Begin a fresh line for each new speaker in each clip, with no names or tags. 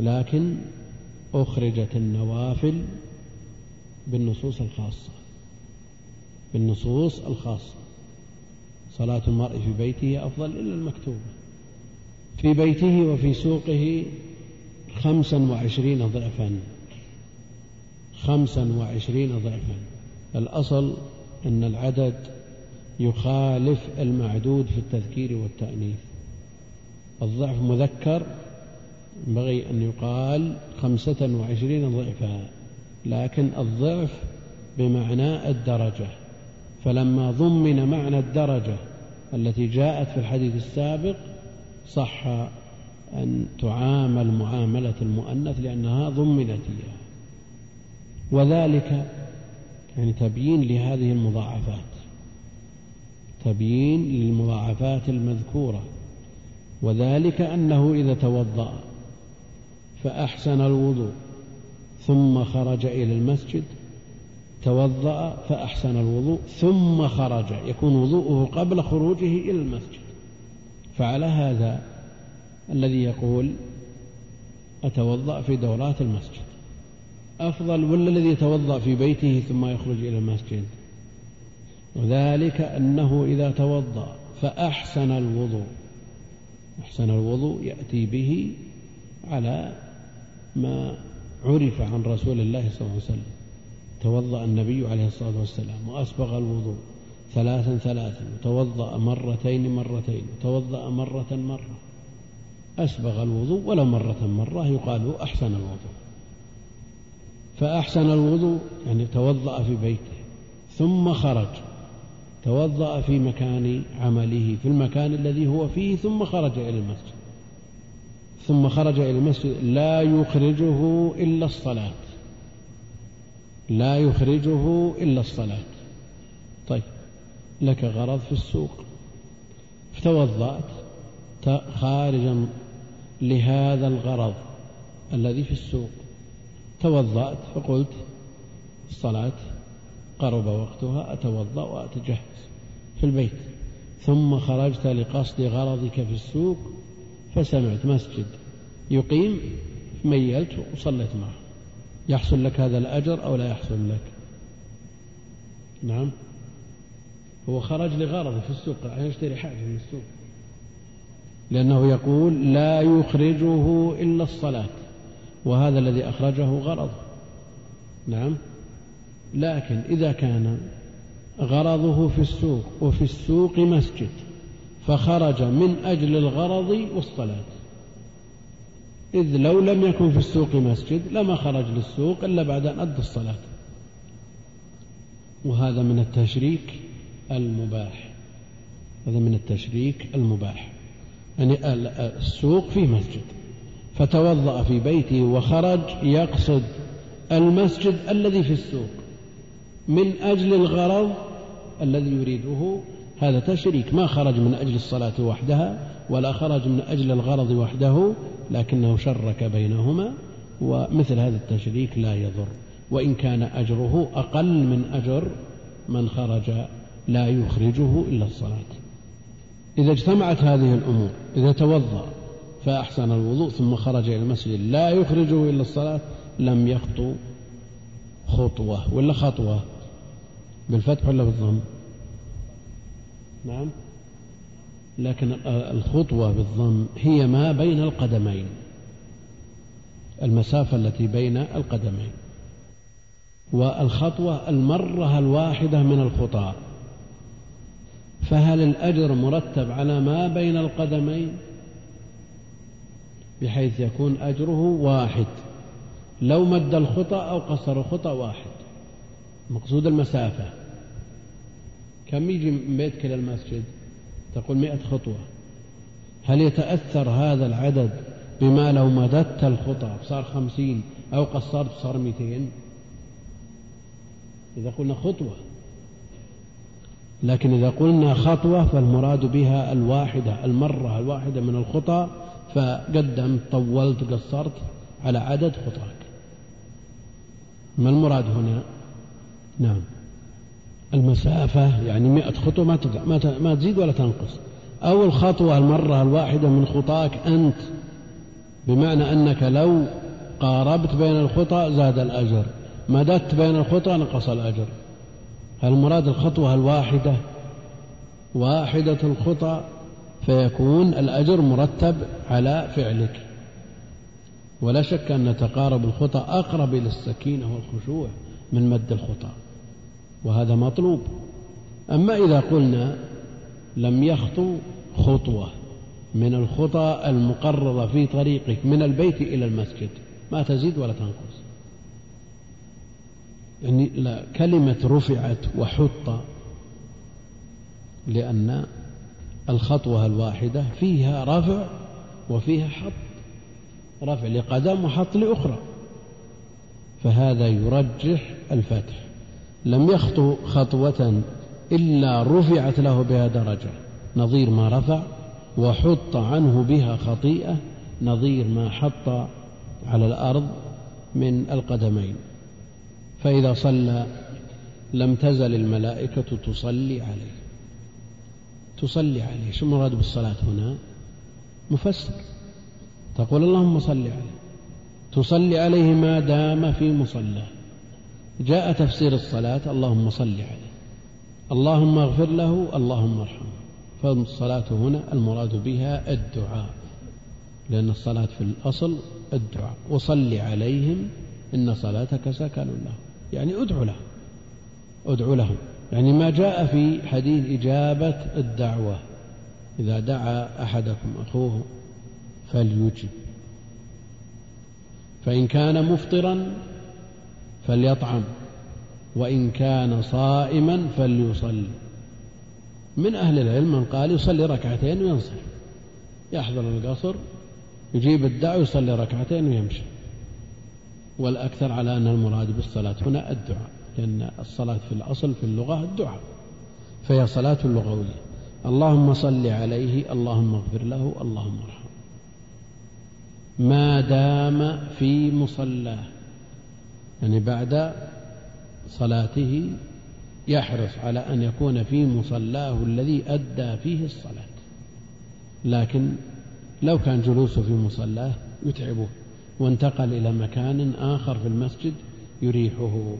لكن أخرجت النوافل بالنصوص الخاصة بالنصوص الخاصة. صلاة المرء في بيته أفضل إلا المكتوبة. في بيته وفي سوقه خمسا وعشرين ضعفا. خمسا وعشرين ضعفا. الأصل أن العدد يخالف المعدود في التذكير والتأنيث. الضعف مذكر ينبغي أن يقال خمسة وعشرين ضعفا لكن الضعف بمعنى الدرجة. فلما ضمن معنى الدرجة التي جاءت في الحديث السابق صح أن تعامل معاملة المؤنث لأنها ضمنت إياها وذلك يعني تبيين لهذه المضاعفات. تبيين للمضاعفات المذكورة. وذلك أنه إذا توضأ فأحسن الوضوء ثم خرج إلى المسجد توضأ فأحسن الوضوء ثم خرج يكون وضوءه قبل خروجه إلى المسجد. فعلى هذا الذي يقول أتوضأ في دورات المسجد. أفضل ولا الذي يتوضأ في بيته ثم يخرج إلى المسجد؟ وذلك أنه إذا توضأ فأحسن الوضوء. أحسن الوضوء يأتي به على ما عرف عن رسول الله صلى الله عليه وسلم. توضأ النبي عليه الصلاة والسلام وأسبغ الوضوء ثلاثا ثلاثا وتوضأ مرتين مرتين وتوضأ مرة مرة. أسبغ الوضوء ولو مرة مرة يقال أحسن الوضوء. فأحسن الوضوء يعني توضأ في بيته ثم خرج. توضأ في مكان عمله في المكان الذي هو فيه ثم خرج إلى المسجد. ثم خرج إلى المسجد لا يخرجه إلا الصلاة. لا يخرجه إلا الصلاة. طيب لك غرض في السوق. فتوضأت خارجا لهذا الغرض الذي في السوق. توضأت فقلت الصلاة قرب وقتها أتوضأ وأتجهز في البيت. ثم خرجت لقصد غرضك في السوق فسمعت مسجد يقيم ميلت وصليت معه. يحصل لك هذا الأجر أو لا يحصل لك؟ نعم. هو خرج لغرضه في السوق عشان يشتري حاجة من السوق. لأنه يقول لا يخرجه إلا الصلاة وهذا الذي أخرجه غرض نعم. لكن إذا كان غرضه في السوق وفي السوق مسجد فخرج من أجل الغرض والصلاة. إذ لو لم يكن في السوق مسجد لما خرج للسوق إلا بعد أن أدى الصلاة. وهذا من التشريك المباح. هذا من التشريك المباح. يعني السوق فيه مسجد. فتوضأ في بيته وخرج يقصد المسجد الذي في السوق. من أجل الغرض الذي يريده هذا تشريك ما خرج من أجل الصلاة وحدها ولا خرج من أجل الغرض وحده لكنه شرك بينهما ومثل هذا التشريك لا يضر. وإن كان أجره أقل من أجر من خرج لا يخرجه إلا الصلاة. إذا اجتمعت هذه الأمور إذا توضأ فأحسن الوضوء ثم خرج إلى المسجد لا يخرجه إلا الصلاة لم يخطو خطوة ولا خطوة. بالفتح ولا بالضم؟ نعم. لكن الخطوة بالضم هي ما بين القدمين. المسافة التي بين القدمين. والخطوة المرة الواحدة من الخطى. فهل الأجر مرتب على ما بين القدمين؟ بحيث يكون أجره واحد. لو مد الخطى أو قصر الخطى واحد. مقصود المسافة. كم يجي من بيتك إلى المسجد؟ تقول مئة خطوة. هل يتأثر هذا العدد بما لو مددت الخطى صار خمسين أو قصرت صار مئتين؟ إذا قلنا خطوة. لكن إذا قلنا خطوة فالمراد بها الواحدة المرة الواحدة من الخطى فقدمت طولت قصرت على عدد خطاك. ما المراد هنا؟ نعم. المسافة يعني مئة خطوة ما ما تزيد ولا تنقص. أو الخطوة المرة الواحدة من خطاك أنت بمعنى أنك لو قاربت بين الخطى زاد الأجر مددت بين الخطى نقص الأجر. المراد الخطوة الواحدة؟ واحدة الخطى فيكون الأجر مرتب على فعلك. ولا شك أن تقارب الخطى أقرب إلى السكينة والخشوع من مد الخطى وهذا مطلوب. أما إذا قلنا لم يخطو خطوة من الخطى المقررة في طريقك من البيت إلى المسجد ما تزيد ولا تنقص. يعني لا كلمة رفعت وحط لأن الخطوة الواحدة فيها رفع وفيها حط. رفع لقدم وحط لأخرى. فهذا يرجح الفتح. لم يخطو خطوة إلا رفعت له بها درجة. نظير ما رفع وحط عنه بها خطيئة. نظير ما حط على الأرض من القدمين. فإذا صلى لم تزل الملائكة تصلي عليه. تصلي عليه. شو المراد بالصلاة هنا؟ مفسر. تقول اللهم صل عليه. تصلي عليه ما دام في مصلاه جاء تفسير الصلاة اللهم صل عليه. اللهم اغفر له اللهم ارحمه. فالصلاة هنا المراد بها الدعاء لأن الصلاة في الأصل الدعاء. وصل عليهم إن صلاتك سكن له يعني ادعو له ادعو لهم. يعني ما جاء في حديث إجابة الدعوة. إذا دعا أحدكم أخوه فليجب. فإن كان مفطرا فليطعم وإن كان صائما فليصلي. من أهل العلم من قال يصلي ركعتين وينصرف يحضر القصر يجيب الدعوة يصلي ركعتين ويمشي. والأكثر على أن المراد بالصلاة هنا الدعاء لأن الصلاة في الأصل في اللغة الدعاء فهي صلاة لغوية. اللهم صل عليه اللهم اغفر له اللهم ارحمه. ما دام في مصلاه يعني بعد صلاته يحرص على أن يكون في مصلاه الذي أدى فيه الصلاة. لكن لو كان جلوسه في مصلاه يتعبه وانتقل إلى مكان آخر في المسجد يريحه.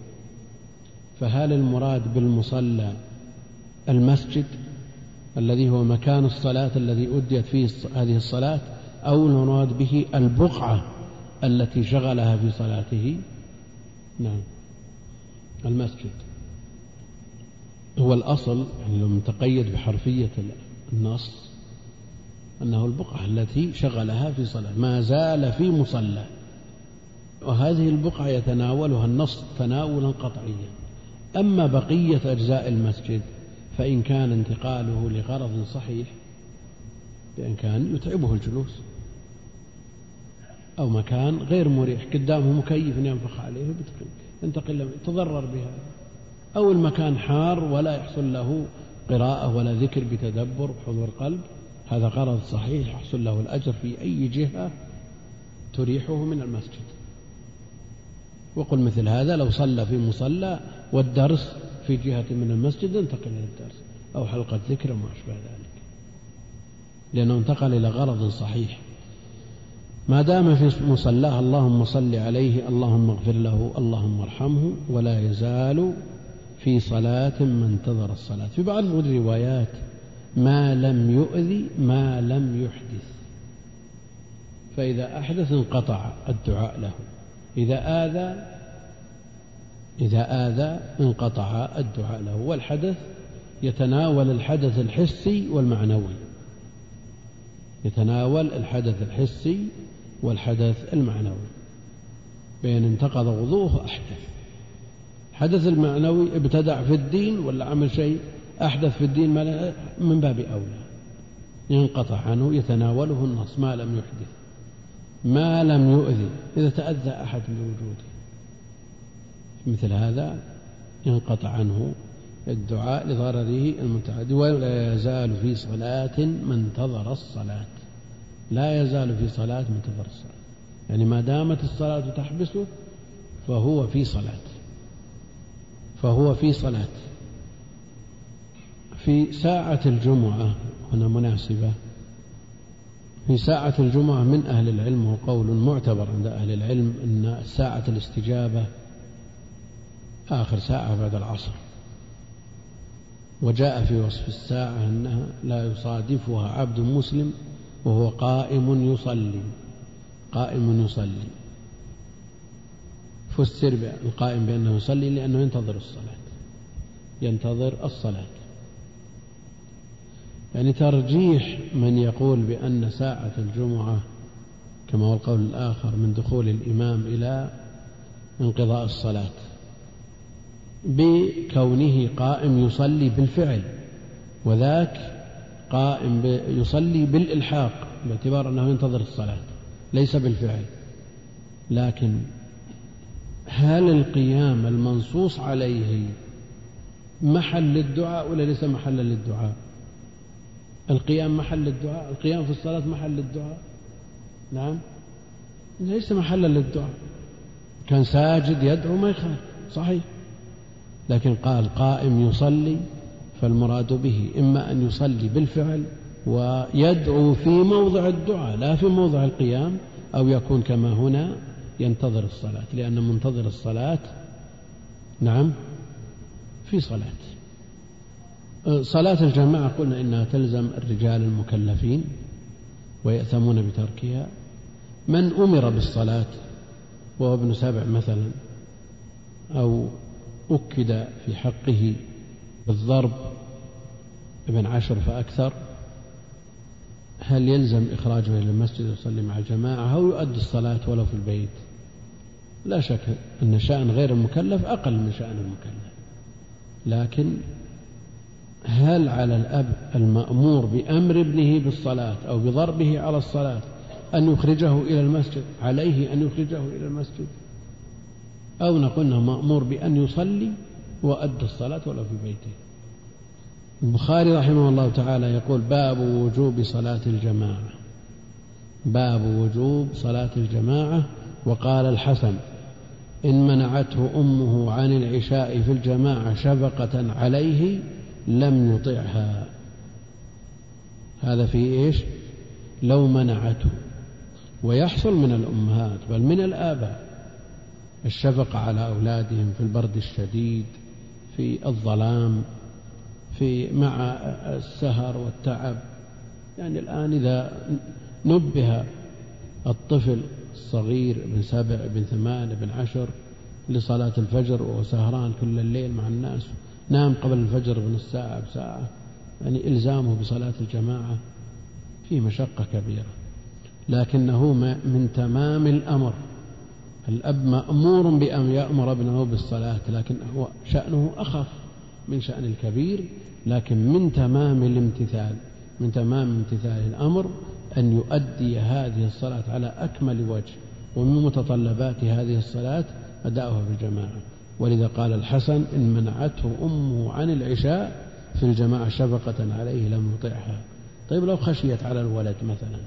فهل المراد بالمصلى المسجد الذي هو مكان الصلاة الذي أديت فيه هذه الصلاة أو المراد به البقعة التي شغلها في صلاته؟ نعم. المسجد. هو الأصل يعني لو متقيد بحرفية النص أنه البقعة التي شغلها في صلاة ما زال في مصلى. وهذه البقعة يتناولها النص تناولا قطعيا. أما بقية أجزاء المسجد فإن كان انتقاله لغرض صحيح بأن كان يتعبه الجلوس. أو مكان غير مريح قدامه مكيف ينفخ عليه ينتقل يتضرر بها. أو المكان حار ولا يحصل له قراءة ولا ذكر بتدبر وحضور قلب هذا غرض صحيح يحصل له الأجر في أي جهة تريحه من المسجد. وقل مثل هذا لو صلى في مصلى والدرس في جهة من المسجد انتقل إلى الدرس. أو حلقة ذكر وما أشبه ذلك. لأنه انتقل إلى غرض صحيح. ما دام في مصلاه اللهم صل عليه اللهم اغفر له اللهم ارحمه ولا يزال في صلاة ما انتظر الصلاة. في بعض الروايات ما لم يؤذي ما لم يحدث. فإذا أحدث انقطع الدعاء له. إذا آذى إذا آذى انقطع الدعاء له. والحدث يتناول الحدث الحسي والمعنوي. يتناول الحدث الحسي والحدث المعنوي بين انتقض وضوءه أحدث. حدث المعنوي ابتدع في الدين ولا عمل شيء أحدث في الدين ما من باب أولى. ينقطع عنه يتناوله النص ما لم يحدث. ما لم يؤذي إذا تأذى أحد بوجوده. مثل هذا ينقطع عنه الدعاء لضرره المتعدي ولا يزال في صلاة من انتظر الصلاة. لا يزال في صلاة الصلاة يعني ما دامت الصلاة تحبسه فهو في صلاة. فهو في صلاة. في ساعة الجمعة هنا مناسبة. في ساعة الجمعة من أهل العلم هو قول معتبر عند أهل العلم أن ساعة الاستجابة آخر ساعة بعد العصر. وجاء في وصف الساعة أنها لا يصادفها عبد مسلم وهو قائم يصلي قائم يصلي. فسر القائم بأنه يصلي لأنه ينتظر الصلاة ينتظر الصلاة. يعني ترجيح من يقول بأن ساعة الجمعة كما هو القول الآخر من دخول الإمام إلى انقضاء الصلاة بكونه قائم يصلي بالفعل وذاك قائم يصلي بالإلحاق باعتبار أنه ينتظر الصلاة ليس بالفعل. لكن هل القيام المنصوص عليه محل للدعاء ولا ليس محلا للدعاء؟ القيام محل للدعاء؟ القيام في الصلاة محل للدعاء؟ نعم. ليس محلا للدعاء. كان ساجد يدعو ما يخالف صحيح. لكن قال قائم يصلي فالمراد به إما أن يصلي بالفعل ويدعو في موضع الدعاء لا في موضع القيام أو يكون كما هنا ينتظر الصلاة لأن منتظر الصلاة نعم في صلاة. صلاة الجماعة قلنا إنها تلزم الرجال المكلفين ويأثمون بتركها. من أمر بالصلاة وهو ابن سبع مثلا أو أكد في حقه بالضرب ابن عشر فأكثر هل يلزم إخراجه إلى المسجد ويصلي مع الجماعة أو يؤدي الصلاة ولو في البيت؟ لا شك أن شأن غير المكلف أقل من شأن المكلف. لكن هل على الأب المأمور بأمر ابنه بالصلاة أو بضربه على الصلاة أن يخرجه إلى المسجد؟ عليه أن يخرجه إلى المسجد؟ أو نقول أنه مأمور بأن يصلي وأدى الصلاة ولو في بيته. البخاري رحمه الله تعالى يقول باب وجوب صلاة الجماعة. باب وجوب صلاة الجماعة. وقال الحسن إن منعته أمه عن العشاء في الجماعة شفقة عليه لم يطعها. هذا في إيش؟ لو منعته. ويحصل من الأمهات بل من الآباء الشفقة على أولادهم في البرد الشديد. في الظلام في مع السهر والتعب. يعني الآن إذا نبه الطفل الصغير ابن سبع ابن ثمان ابن عشر لصلاة الفجر وهو سهران كل الليل مع الناس نام قبل الفجر بنص ساعة بساعة يعني إلزامه بصلاة الجماعة في مشقة كبيرة. لكنه من تمام الأمر. الأب مأمور بأن يأمر ابنه بالصلاة لكن هو شأنه أخف من شأن الكبير لكن من تمام الامتثال من تمام امتثال الأمر أن يؤدي هذه الصلاة على أكمل وجه ومن متطلبات هذه الصلاة أداؤها في الجماعة. ولذا قال الحسن إن منعته أمه عن العشاء في الجماعة شفقة عليه لم يطعها. طيب لو خشيت على الولد مثلا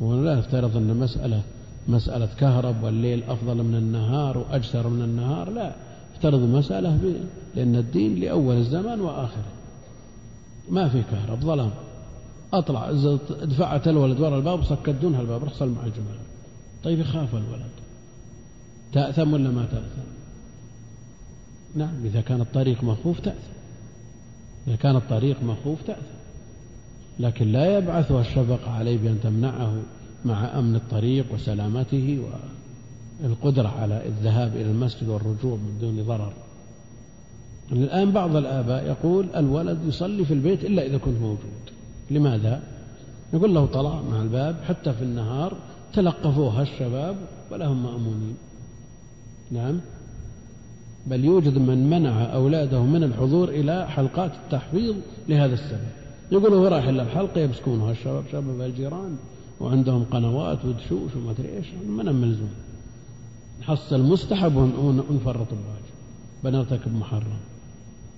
ولا نفترض أن مسألة مسألة كهرب والليل أفضل من النهار وأجسر من النهار لا. افترض مسألة لأن الدين لأول الزمان وآخره. ما في كهرب ظلام. أطلع دفعت الولد وراء الباب سكدونها الباب رخص مع الجماعة طيب يخاف الولد. تأثم ولا ما تأثم؟ نعم إذا كان الطريق مخوف تأثم. إذا كان الطريق مخوف تأثم. لكن لا يبعثها الشفقة عليه بأن تمنعه. مع أمن الطريق وسلامته والقدرة على الذهاب إلى المسجد والرجوع من دون ضرر. الآن بعض الآباء يقول الولد يصلي في البيت إلا إذا كنت موجود. لماذا؟ يقول له طلع مع الباب حتى في النهار تلقفوها الشباب ولا هم مأمونين. نعم. بل يوجد من منع أولاده من الحضور إلى حلقات التحفيظ لهذا السبب. يقول هو رايح إلا الحلقة يمسكونها الشباب شباب الجيران. وعندهم قنوات ودشوش وما أدري إيش من ملزوم نحصل مستحب ونفرط الواجب بنرتكب محرم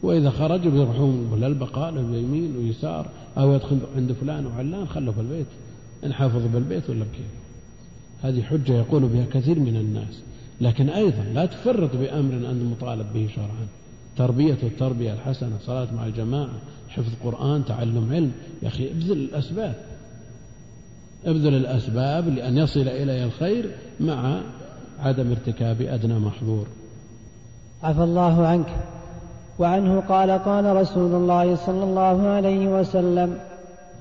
وإذا خرجوا بيروحون ولا البقالة بيمين ويسار أو يدخل عند فلان وعلان خلوا في البيت. نحافظ بالبيت ولا بكيف. هذه حجة يقول بها كثير من الناس. لكن أيضا لا تفرط بأمر أنت مطالب به شرعا. تربية التربية الحسنة صلاة مع الجماعة حفظ قرآن تعلم علم. يا أخي ابذل الأسباب. ابذل الأسباب لأن يصل إلي الخير مع عدم ارتكاب أدنى محظور.
عفى الله عنك. وعنه قال قال رسول الله صلى الله عليه وسلم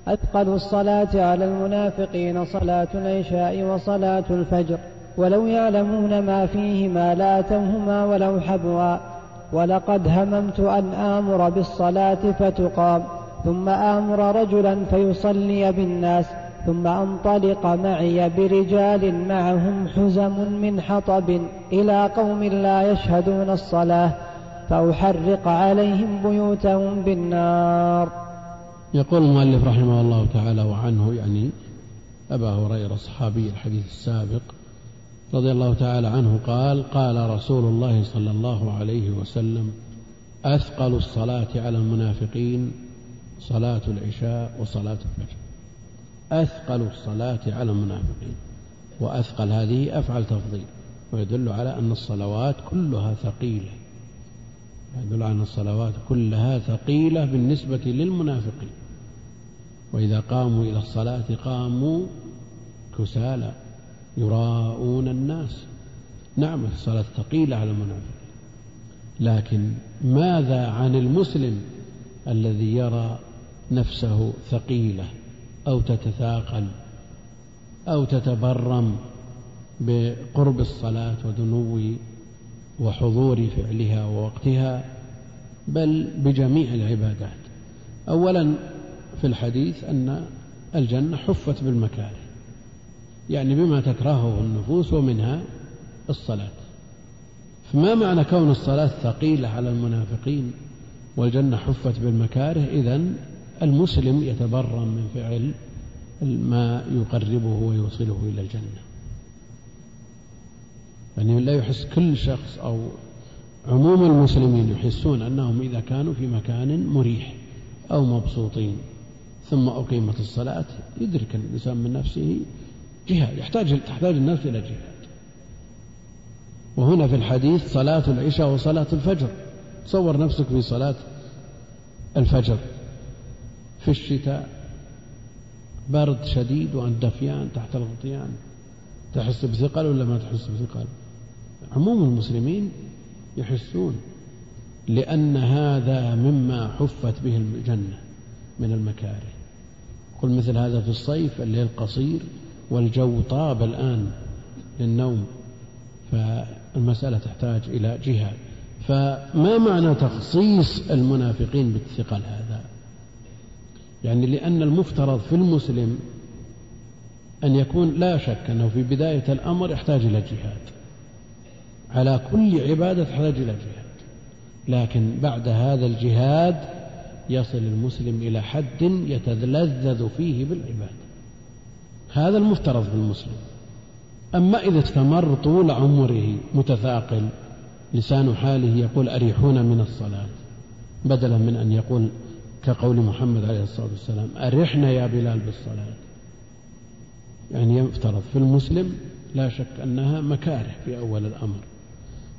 أثقل الصلاة على المنافقين صلاة العشاء وصلاة الفجر ولو يعلمون ما فيهما لاتوهما ولو حبوا. ولقد هممت أن آمر بالصلاة فتقام ثم آمر رجلا فيصلي بالناس ثم أنطلق معي برجال معهم حزم من حطب إلى قوم لا يشهدون الصلاة فأحرق عليهم بيوتهم بالنار.
يقول المؤلف رحمه الله تعالى وعنه يعني أبا هريرة صحابي الحديث السابق رضي الله تعالى عنه قال قال رسول الله صلى الله عليه وسلم أثقل الصلاة على المنافقين صلاة العشاء وصلاة الفجر. أثقل الصلاة على المنافقين وأثقل هذه أفعل تفضيل ويدل على أن الصلوات كلها ثقيلة يدل على أن الصلوات كلها ثقيلة بالنسبة للمنافقين. وإذا قاموا إلى الصلاة قاموا كسالى يراءون الناس. نعم الصلاة ثقيلة على المنافقين. لكن ماذا عن المسلم الذي يرى نفسه ثقيلة؟ أو تتثاقل أو تتبرم بقرب الصلاة ودنو وحضور فعلها ووقتها بل بجميع العبادات. أولا في الحديث أن الجنة حفت بالمكاره يعني بما تكرهه النفوس ومنها الصلاة. فما معنى كون الصلاة ثقيلة على المنافقين والجنة حفت بالمكاره؟ إذن المسلم يتبرم من فعل ما يقربه ويوصله إلى الجنة. يعني لا يحس كل شخص أو عموم المسلمين يحسون أنهم إذا كانوا في مكان مريح أو مبسوطين ثم أقيمت الصلاة يدرك الإنسان من نفسه جهاد يحتاج تحتاج النفس إلى جهاد. وهنا في الحديث صلاة العشاء وصلاة الفجر. تصور نفسك في صلاة الفجر. في الشتاء. برد شديد وأنت دفيان تحت الغطيان. تحس بثقل ولا ما تحس بثقل؟ عموم المسلمين يحسون لأن هذا مما حفت به الجنة من المكاره. قل مثل هذا في الصيف الليل قصير والجو طاب الآن للنوم فالمسألة تحتاج إلى جهاد. فما معنى تخصيص المنافقين بالثقل هذا؟ يعني لأن المفترض في المسلم أن يكون لا شك أنه في بداية الأمر يحتاج إلى جهاد. على كل عبادة تحتاج إلى جهاد. لكن بعد هذا الجهاد يصل المسلم إلى حد يتلذذ فيه بالعبادة. هذا المفترض في المسلم. أما إذا استمر طول عمره متثاقل لسان حاله يقول أريحونا من الصلاة بدلا من أن يقول كقول محمد عليه الصلاة والسلام أرحنا يا بلال بالصلاة. يعني يفترض في المسلم لا شك أنها مكاره في أول الأمر.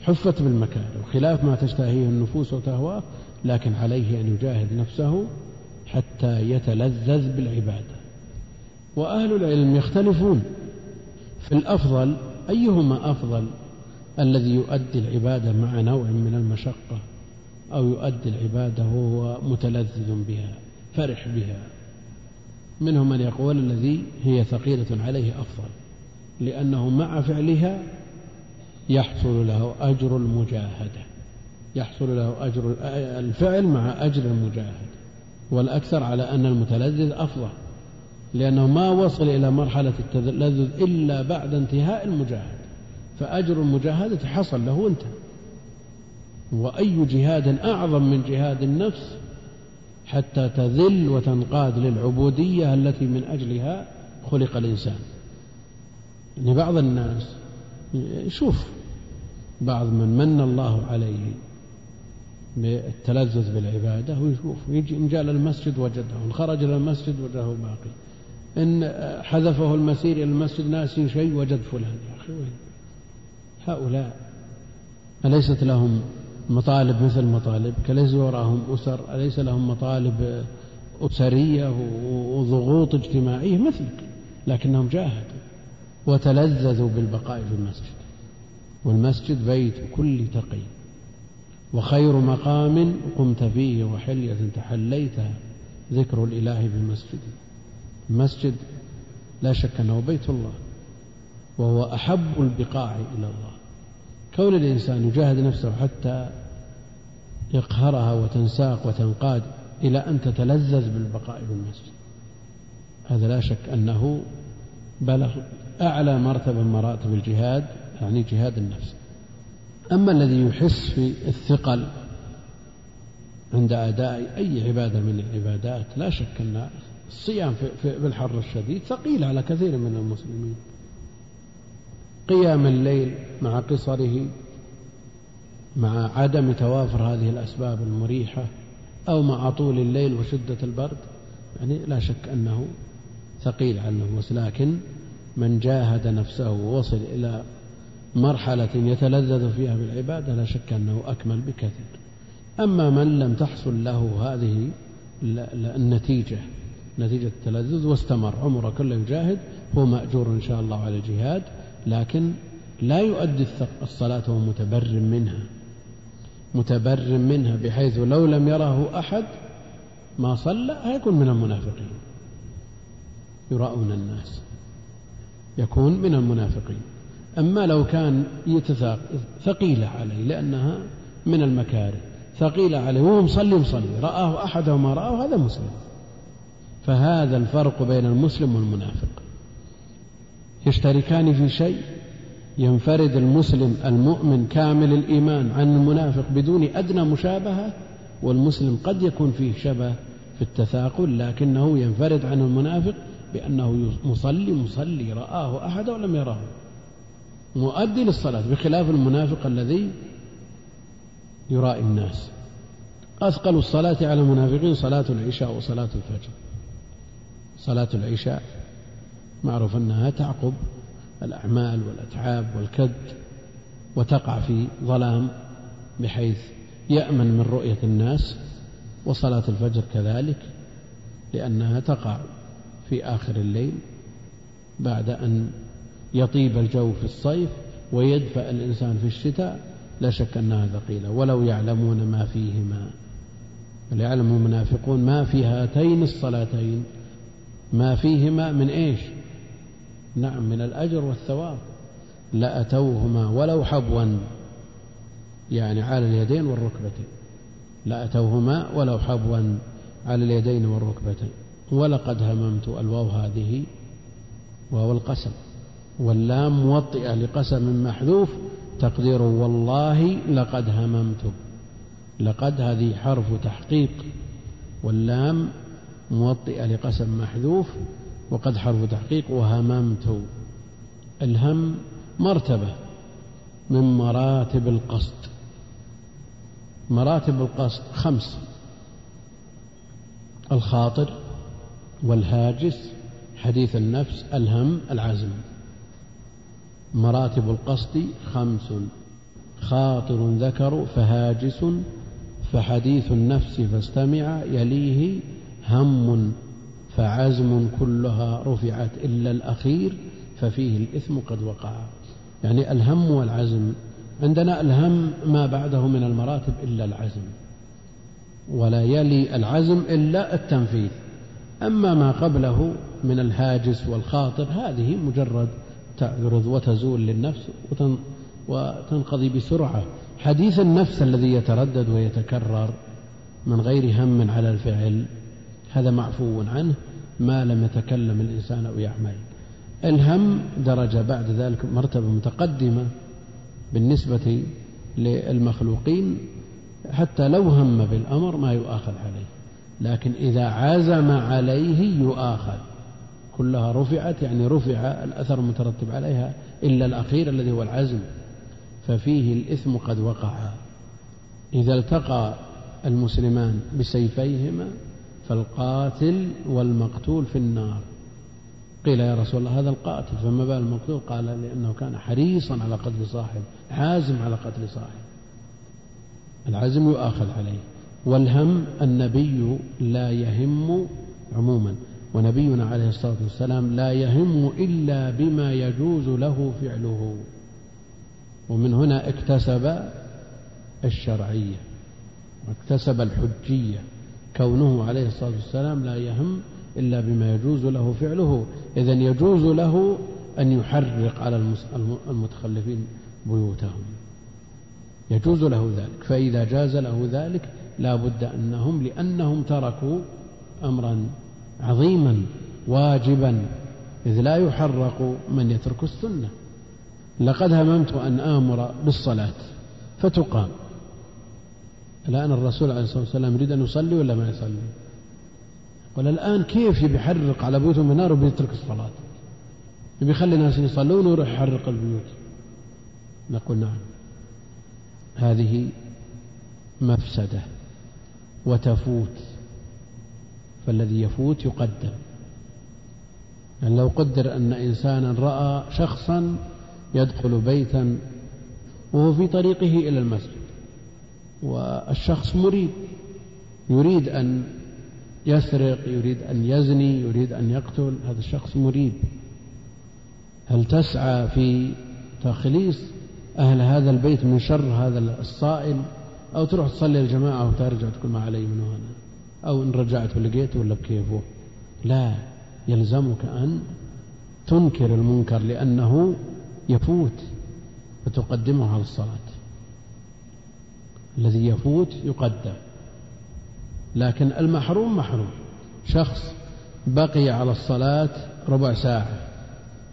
حفت بالمكاره وخلاف ما تشتهيه النفوس وتهواه لكن عليه أن يجاهد نفسه حتى يتلذذ بالعبادة. وأهل العلم يختلفون. في الأفضل أيهما أفضل الذي يؤدي العبادة مع نوع من المشقة؟ أو يؤدي العبادة وهو متلذذ بها فرح بها. منهم من يقول الذي هي ثقيلة عليه أفضل لأنه مع فعلها يحصل له أجر المجاهدة يحصل له أجر الفعل مع أجر المجاهدة. والأكثر على أن المتلذذ أفضل لأنه ما وصل إلى مرحلة التلذذ إلا بعد انتهاء المجاهدة فأجر المجاهدة حصل له وانتهى. وأي جهاد أعظم من جهاد النفس حتى تذل وتنقاد للعبودية التي من أجلها خلق الإنسان. يعني بعض الناس شوف بعض من من الله عليه بالتلذذ بالعبادة ويشوف يجي إن جاء للمسجد وجده إن خرج إلى المسجد وجده باقي إن حذفه المسير إلى المسجد ناسي شيء وجد فلان. يا أخي وين؟ هؤلاء أليست لهم مطالب مثل مطالبك أليس وراهم أسر أليس لهم مطالب أسرية وضغوط اجتماعية؟ مثلك لكنهم جاهدوا وتلذذوا بالبقاء في المسجد. والمسجد بيت كل تقي. وخير مقام قمت فيه وحلية تحليتها ذكر الإله بالمسجد المسجد لا شك أنه بيت الله وهو أحب البقاع إلى الله. كون الإنسان يجاهد نفسه حتى يقهرها وتنساق وتنقاد إلى أن تتلذذ بالبقاء بالمسجد هذا لا شك أنه بلغ أعلى مرتبة من مراتب الجهاد يعني جهاد النفس. أما الذي يحس في الثقل عند أداء أي عبادة من العبادات لا شك أن الصيام في الحر الشديد ثقيل على كثير من المسلمين. قيام الليل مع قصره مع عدم توافر هذه الأسباب المريحة أو مع طول الليل وشدة البرد يعني لا شك أنه ثقيل على النفوس. لكن من جاهد نفسه ووصل إلى مرحلة يتلذذ فيها بالعبادة لا شك أنه أكمل بكثير. أما من لم تحصل له هذه النتيجة نتيجة التلذذ واستمر عمره كله يجاهد هو مأجور إن شاء الله على الجهاد. لكن لا يؤدي الصلاة وهو متبر منها. متبر منها بحيث لو لم يره أحد ما صلى هيكون من المنافقين. يراؤون الناس. يكون من المنافقين. أما لو كان يتثاق ثقيلة عليه لأنها من المكاره. ثقيلة عليه وهو مصلي مصلي رآه أحد وما رآه هذا مسلم. فهذا الفرق بين المسلم والمنافق. يشتركان في شيء ينفرد المسلم المؤمن كامل الإيمان عن المنافق بدون أدنى مشابهة والمسلم قد يكون فيه شبه في التثاقل لكنه ينفرد عن المنافق بأنه مصلي مصلي رآه أحد ولم يراه مؤدي للصلاة بخلاف المنافق الذي يرائي الناس. أثقل الصلاة على المنافقين صلاة العشاء وصلاة الفجر. صلاة العشاء معروف أنها تعقب الأعمال والأتعاب والكد وتقع في ظلام بحيث يأمن من رؤية الناس وصلاة الفجر كذلك لأنها تقع في آخر الليل بعد أن يطيب الجو في الصيف ويدفأ الإنسان في الشتاء. لا شك أنها ثقيلة ولو يعلمون ما فيهما. وليعلم المنافقون ما في هاتين الصلاتين ما فيهما من إيش؟ نعم من الأجر والثواب. لأتوهما ولو حبوا يعني على اليدين والركبتين. لأتوهما ولو حبوا على اليدين والركبتين. ولقد هممت الواو هذه واو القسم. واللام موطئة لقسم محذوف تقدير والله لقد هممت. لقد هذه حرف تحقيق. واللام موطئة لقسم محذوف وقد حرف تحقيق وهممت الهم مرتبة من مراتب القصد. مراتب القصد خمس. الخاطر والهاجس حديث النفس الهم العزم. مراتب القصد خمس. خاطر ذكر فهاجس فحديث النفس فاستمع يليه هم. فعزم كلها رفعت إلا الأخير ففيه الإثم قد وقع. يعني الهم والعزم. عندنا الهم ما بعده من المراتب إلا العزم. ولا يلي العزم إلا التنفيذ. أما ما قبله من الهاجس والخاطر هذه مجرد تعرض وتزول للنفس وتنقضي بسرعة. حديث النفس الذي يتردد ويتكرر من غير هم على الفعل هذا معفو عنه ما لم يتكلم الإنسان أو يعمل. الهم درجة بعد ذلك مرتبة متقدمة بالنسبة للمخلوقين حتى لو هم بالأمر ما يؤاخذ عليه. لكن إذا عزم عليه يؤاخذ. كلها رفعت يعني رفع الأثر المترتب عليها إلا الأخير الذي هو العزم. ففيه الإثم قد وقع. إذا التقى المسلمان بسيفيهما فالقاتل والمقتول في النار. قيل يا رسول الله هذا القاتل فما بال المقتول؟ قال لأنه كان حريصا على قتل صاحب عازم على قتل صاحب. العزم يؤاخذ عليه. والهم النبي لا يهم عموما ونبينا عليه الصلاة والسلام لا يهم إلا بما يجوز له فعله. ومن هنا اكتسب الشرعية واكتسب الحجية. كونه عليه الصلاة والسلام لا يهم إلا بما يجوز له فعله. إذا يجوز له أن يحرق على المتخلفين بيوتهم. يجوز له ذلك. فإذا جاز له ذلك لا بد أنهم لأنهم تركوا أمرا عظيما واجبا إذ لا يحرق من يترك السنة. لقد هممت أن آمر بالصلاة فتقام. الآن الرسول عليه الصلاة والسلام يريد أن يصلي ولا ما يصلي؟ قال الآن كيف يبي يحرق على بيوتهم النار وبيترك الصلاة؟ يبي يخلي الناس يصلون ويروح يحرق البيوت. نقول نعم. هذه مفسدة وتفوت. فالذي يفوت يقدم. يعني لو قدر أن إنسانا رأى شخصا يدخل بيتا وهو في طريقه إلى المسجد والشخص مريد يريد أن يسرق يريد أن يزني يريد أن يقتل هذا الشخص مريد. هل تسعى في تخليص أهل هذا البيت من شر هذا الصائل أو تروح تصلي الجماعة وترجع تقول ما علي من هنا؟ أو إن رجعت ولقيته ولا بكيفه؟ لا يلزمك أن تنكر المنكر لأنه يفوت فتقدمه على الصلاة. الذي يفوت يقدم. لكن المحروم محروم. شخص بقي على الصلاة ربع ساعة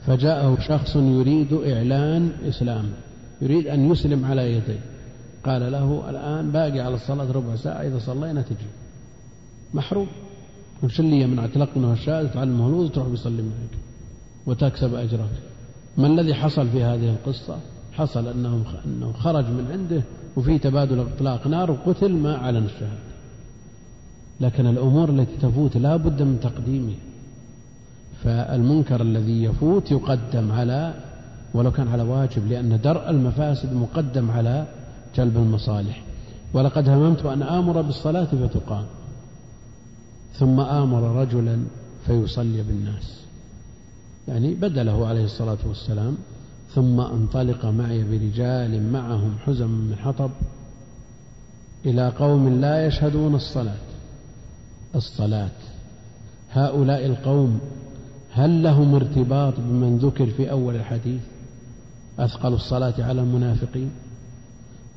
فجاءه شخص يريد إعلان إسلام يريد أن يسلم على يديه. قال له الآن باقي على الصلاة ربع ساعة إذا صلينا تجي. محروم. وش اللي يمنع؟ تلقنه الشاهد تعلمه الوضوء تروح بيصلي معك وتكسب أجره ما الذي حصل في هذه القصة؟ حصل أنه خرج من عنده وفي تبادل اطلاق نار وقتل ما أعلن الشهادة. لكن الأمور التي تفوت لا بد من تقديمها. فالمنكر الذي يفوت يقدم على ولو كان على واجب لأن درء المفاسد مقدم على جلب المصالح. ولقد هممت أن آمر بالصلاة فتقام. ثم آمر رجلا فيصلي بالناس. يعني بدله عليه الصلاة والسلام ثم انطلق معي برجال معهم حزم من حطب إلى قوم لا يشهدون الصلاة. الصلاة. هؤلاء القوم هل لهم ارتباط بمن ذكر في أول الحديث؟ أثقل الصلاة على المنافقين؟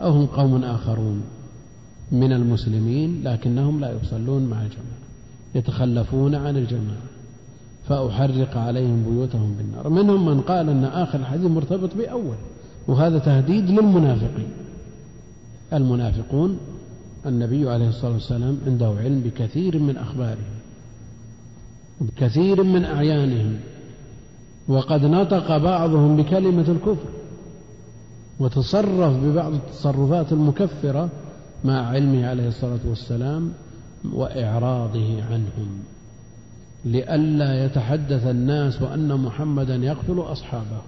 أو هم قوم آخرون من المسلمين لكنهم لا يصلون مع الجماعة يتخلفون عن الجماعة. فأحرق عليهم بيوتهم بالنار. منهم من قال أن آخر الحديث مرتبط بأول وهذا تهديد للمنافقين. المنافقون النبي عليه الصلاة والسلام عنده علم بكثير من أخبارهم بكثير من أعيانهم وقد نطق بعضهم بكلمة الكفر وتصرف ببعض التصرفات المكفرة مع علمه عليه الصلاة والسلام وإعراضه عنهم. لئلا يتحدث الناس وأن محمدا يقتل أصحابه.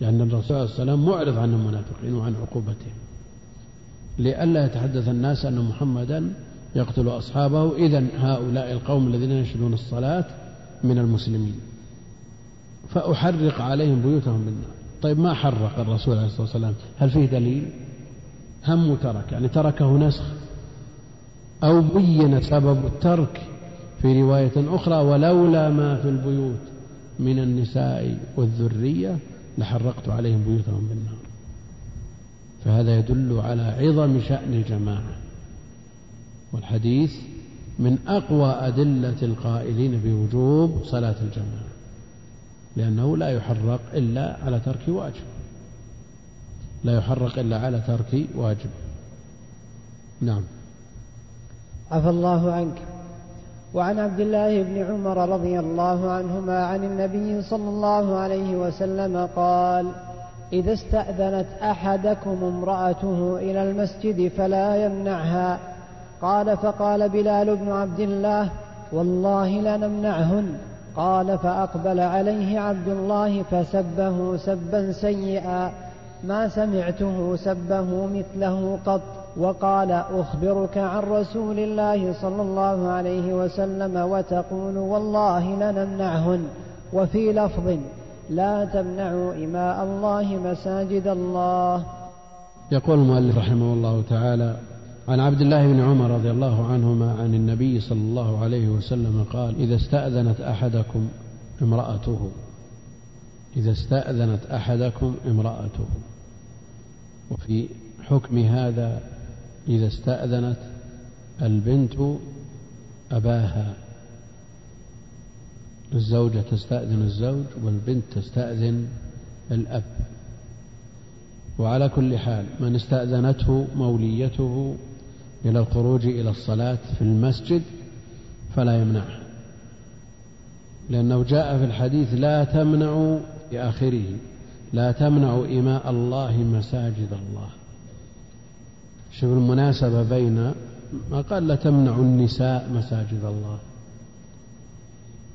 لأن الرسول صلى الله عليه وسلم معرض عن المنافقين وعن عقوبتهم. لئلا يتحدث الناس أن محمدا يقتل أصحابه. إذا هؤلاء القوم الذين ينشدون الصلاة من المسلمين. فأحرق عليهم بيوتهم بالنار. طيب ما حرق الرسول عليه الصلاة والسلام؟ هل فيه دليل؟ هم ترك يعني تركه نسخ. أو بين سبب الترك في رواية أخرى ولولا ما في البيوت من النساء والذرية لحرقت عليهم بيوتهم بالنار. فهذا يدل على عظم شأن الجماعة. والحديث من أقوى أدلة القائلين بوجوب صلاة الجماعة لأنه لا يحرق إلا على ترك واجب. لا يحرق إلا على ترك واجب. نعم.
عفى الله عنك. وعن عبد الله بن عمر رضي الله عنهما عن النبي صلى الله عليه وسلم قال إذا استأذنت أحدكم امرأته إلى المسجد فلا يمنعها. قال فقال بلال بن عبد الله والله لنمنعهن قال فأقبل عليه عبد الله فسبه سبا سيئا. ما سمعته سبه مثله قط وقال أخبرك عن رسول الله صلى الله عليه وسلم وتقول والله لنمنعهن. وفي لفظ لا تمنعوا إماء الله مساجد الله.
يقول المؤلف رحمه الله تعالى عن عبد الله بن عمر رضي الله عنهما عن النبي صلى الله عليه وسلم قال إذا استأذنت أحدكم امرأته. إذا استأذنت أحدكم امرأته. وفي حكم هذا إذا استأذنت البنت أباها. الزوجة تستأذن الزوج والبنت تستأذن الأب. وعلى كل حال من استأذنته موليته إلى الخروج إلى الصلاة في المسجد فلا يمنعها لأنه جاء في الحديث لا تمنعوا في آخره لا تمنعوا إماء الله مساجد الله. شوف المناسبة بين ما قال لا تمنعوا النساء مساجد الله.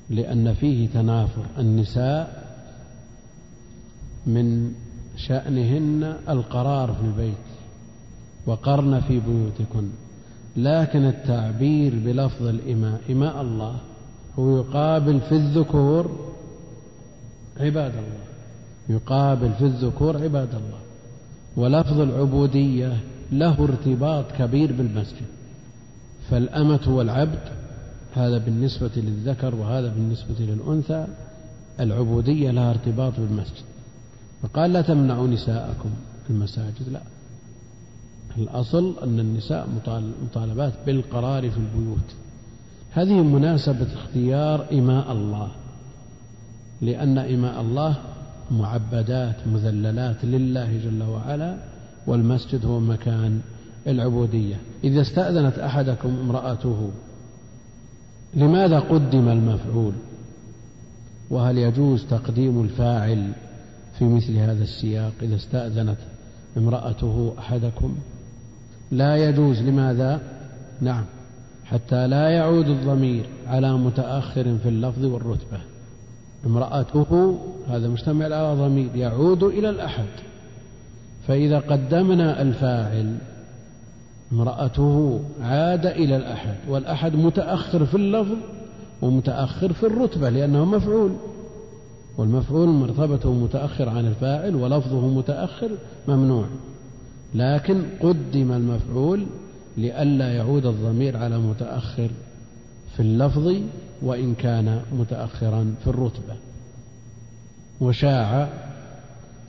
لأن فيه تنافر. النساء من شأنهن القرار في البيت وقرن في بيوتكن. لكن التعبير بلفظ الإماء إماء الله هو يقابل في الذكور عباد الله. يقابل في الذكور عباد الله. ولفظ العبودية له ارتباط كبير بالمسجد. فالأمة والعبد هذا بالنسبة للذكر وهذا بالنسبة للأنثى العبودية لها ارتباط بالمسجد. فقال لا تمنعوا نساءكم المساجد. لا. الأصل أن النساء مطالبات بالقرار في البيوت. هذه مناسبة اختيار إماء الله. لأن إماء الله معبدات مذللات لله جل وعلا والمسجد هو مكان العبودية. إذا استأذنت أحدكم امرأته لماذا قدم المفعول؟ وهل يجوز تقديم الفاعل في مثل هذا السياق إذا استأذنت امرأته أحدكم؟ لا يجوز. لماذا؟ نعم حتى لا يعود الضمير على متأخر في اللفظ والرتبة. امرأته هذا مشتمل على ضمير يعود إلى الأحد. فإذا قدمنا الفاعل امرأته عاد إلى الأحد والأحد متأخر في اللفظ ومتأخر في الرتبة لأنه مفعول. والمفعول مرتبته متأخر عن الفاعل ولفظه متأخر ممنوع. لكن قدم المفعول لئلا يعود الضمير على متأخر في اللفظ وإن كان متأخرا في الرتبة. وشاع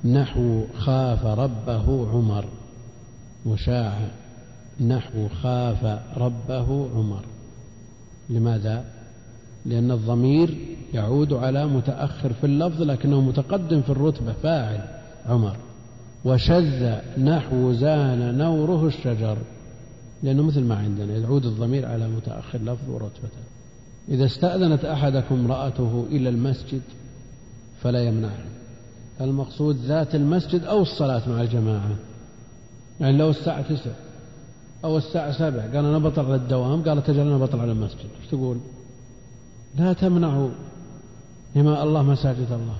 نحو خاف ربه عمر. وشاع نحو خاف ربه عمر. لماذا؟ لأن الضمير يعود على متأخر في اللفظ لكنه متقدم في الرتبة فاعل عمر. وشذ نحو زان نوره الشجر. لأنه مثل ما عندنا يعود الضمير على متأخر لفظ ورتبة إذا استأذنت أحدكم امرأته إلى المسجد فلا يمنعها المقصود ذات المسجد أو الصلاة مع الجماعة. يعني لو الساعة تسع أو الساعة سبع قال أنا بطل على الدوام قال تجل أنا على المسجد. إيش تقول؟ لا تمنعوا إماء الله مساجد الله.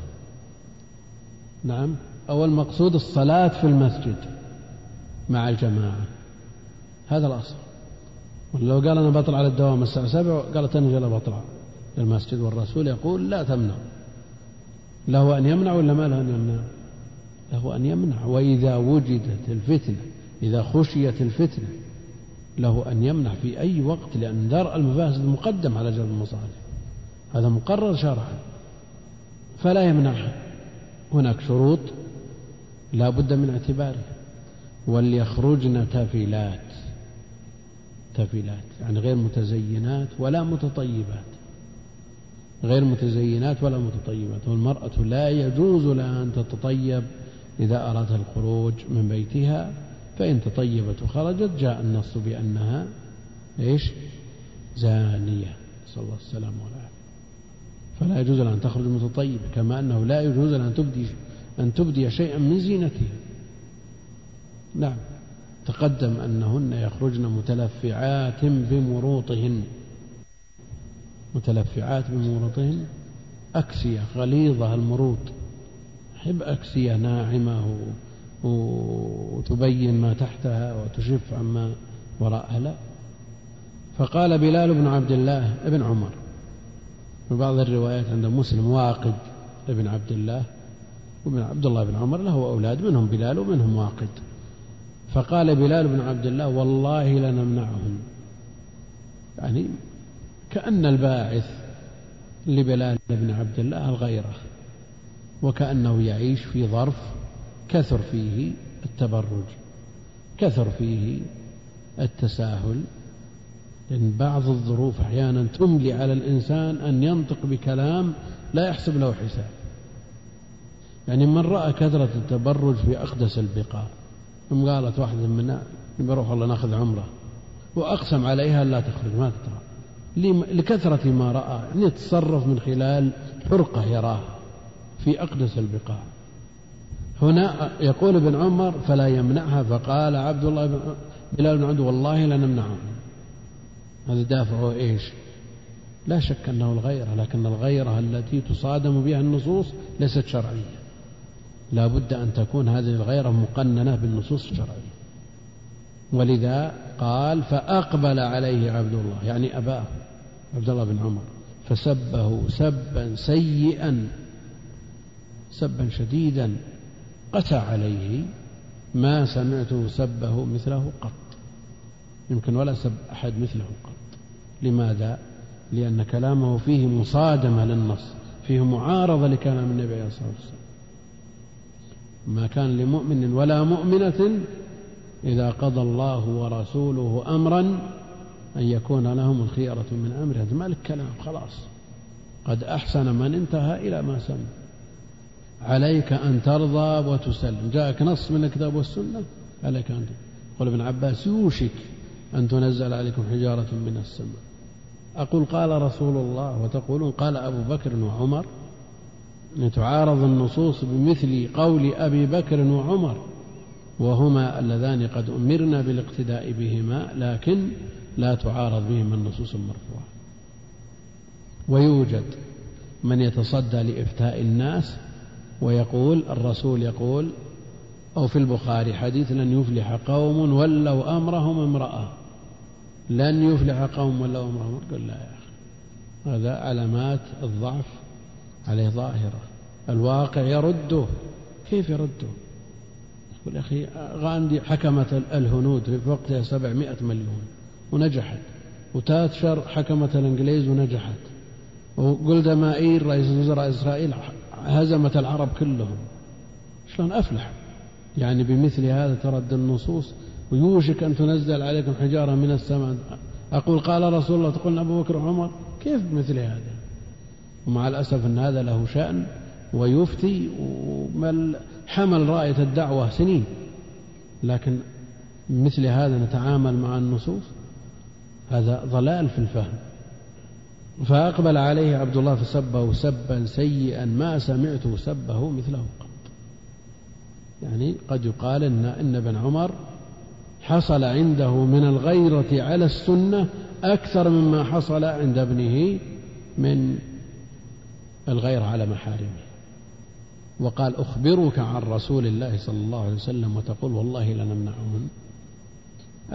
نعم. أو المقصود الصلاة في المسجد مع الجماعة. هذا الأصل. ولو قال أنا بطلع على الدوام الساعة سبع قالت أنا جل بطلع المسجد والرسول يقول لا تمنع. له أن يمنع ولا ما له أن يمنع؟ له أن يمنع. وإذا وجدت الفتنة إذا خشيت الفتنة له أن يمنع في أي وقت لأن درء المفاسد مقدم على جلب المصالح. هذا مقرر شرعا. فلا يمنعها هناك شروط لا بد من اعتبارها. وليخرجن تافلات. تافلات يعني غير متزينات ولا متطيبات. غير متزينات ولا متطيبات. والمرأة لا يجوز لها أن تتطيب إذا أرادت الخروج من بيتها فإن تطيبت وخرجت جاء النص بأنها إيش؟ زانية. صلى الله السلامة والعافية. فلا يجوز لها أن تخرج متطيبة كما أنه لا يجوز لها أن تبدي أن تبدي شيئا من زينتها. نعم. تقدم أنهن يخرجن متلفعات بمروطهن. متلفعات بمروطهن. أكسية غليظة المروط. حب أكسية ناعمة وتبين ما تحتها وتشف عما وراءها. لا. فقال بلال بن عبد الله بن عمر. في بعض الروايات عند مسلم واقد ابن عبد الله. وابن عبد الله بن عمر له أولاد منهم بلال ومنهم واقد. فقال بلال بن عبد الله والله لنمنعهم. يعني كأن الباعث لبلال بن عبد الله الغيرة وكأنه يعيش في ظرف كثر فيه التبرج كثر فيه التساهل. لأن بعض الظروف أحيانا تملي على الإنسان أن ينطق بكلام لا يحسب له حساب. يعني من رأى كثرة التبرج في أقدس البقاع ثم قالت واحدة منا بروح الله ناخذ عمرة. وأقسم عليها لا تخرج ما تترى لكثرة ما رأى يعني يتصرف من خلال حرقة يراها في أقدس البقاع. هنا يقول ابن عمر فلا يمنعها فقال عبد الله بن بلال بن عبد والله لنمنعهم هذا دافعه إيش؟ لا شك أنه الغيرة لكن الغيرة التي تصادم بها النصوص ليست شرعية. لا بد أن تكون هذه الغيرة مقننة بالنصوص الشرعية. ولذا قال فأقبل عليه عبد الله يعني أباه عبد الله بن عمر فسبه سبا سيئا سبا شديدا قسى عليه ما سمعته سبه مثله قط. يمكن ولا سب أحد مثله قط. لماذا؟ لأن كلامه فيه مصادمة للنص فيه معارضة لكلام النبي عليه الصلاة والسلام. ما كان لمؤمن ولا مؤمنة إذا قضى الله ورسوله أمرا أن يكون لهم الخيرة من أمره هذا ما كلام خلاص. قد أحسن من انتهى إلى ما سمع عليك أن ترضى وتسلم. جاءك نص من الكتاب والسنة. عليك أن قال ابن عباس يوشك أن تنزل عليكم حجارة من السماء. أقول قال رسول الله وتقولون قال أبو بكر وعمر تعارض النصوص بمثل قول أبي بكر وعمر وهما اللذان قد أمرنا بالاقتداء بهما لكن لا تعارض بهما النصوص المرفوعة. ويوجد من يتصدى لإفتاء الناس ويقول الرسول يقول أو في البخاري حديث لن يفلح قوم ولوا أمرهم امرأة. لن يفلح قوم ولوا أمرهم قل لا يا أخي هذا علامات الضعف عليه ظاهرة. الواقع يرده. كيف يرده؟ يقول أخي غاندي حكمت الهنود في وقتها سبعمائة مليون ونجحت. وتاتشر حكمت الإنجليز ونجحت. وجولدا مائير رئيس وزراء إسرائيل هزمت العرب كلهم. شلون أفلح؟ يعني بمثل هذا ترد النصوص. ويوشك أن تنزل عليكم حجارة من السماء. أقول قال رسول الله تقول أبو بكر وعمر. كيف بمثل هذا؟ ومع الأسف أن هذا له شأن ويفتي ومل حمل رأية الدعوة سنين. لكن مثل هذا نتعامل مع النصوص؟ هذا ضلال في الفهم. فأقبل عليه عبد الله فسبه سبا سيئا ما سمعته سبه مثله قط. يعني قد يقال إن, إن ابن عمر حصل عنده من الغيرة على السنة أكثر مما حصل عند ابنه من الغيرة على محارمه. وقال أخبرك عن رسول الله صلى الله عليه وسلم وتقول والله لنمنعهن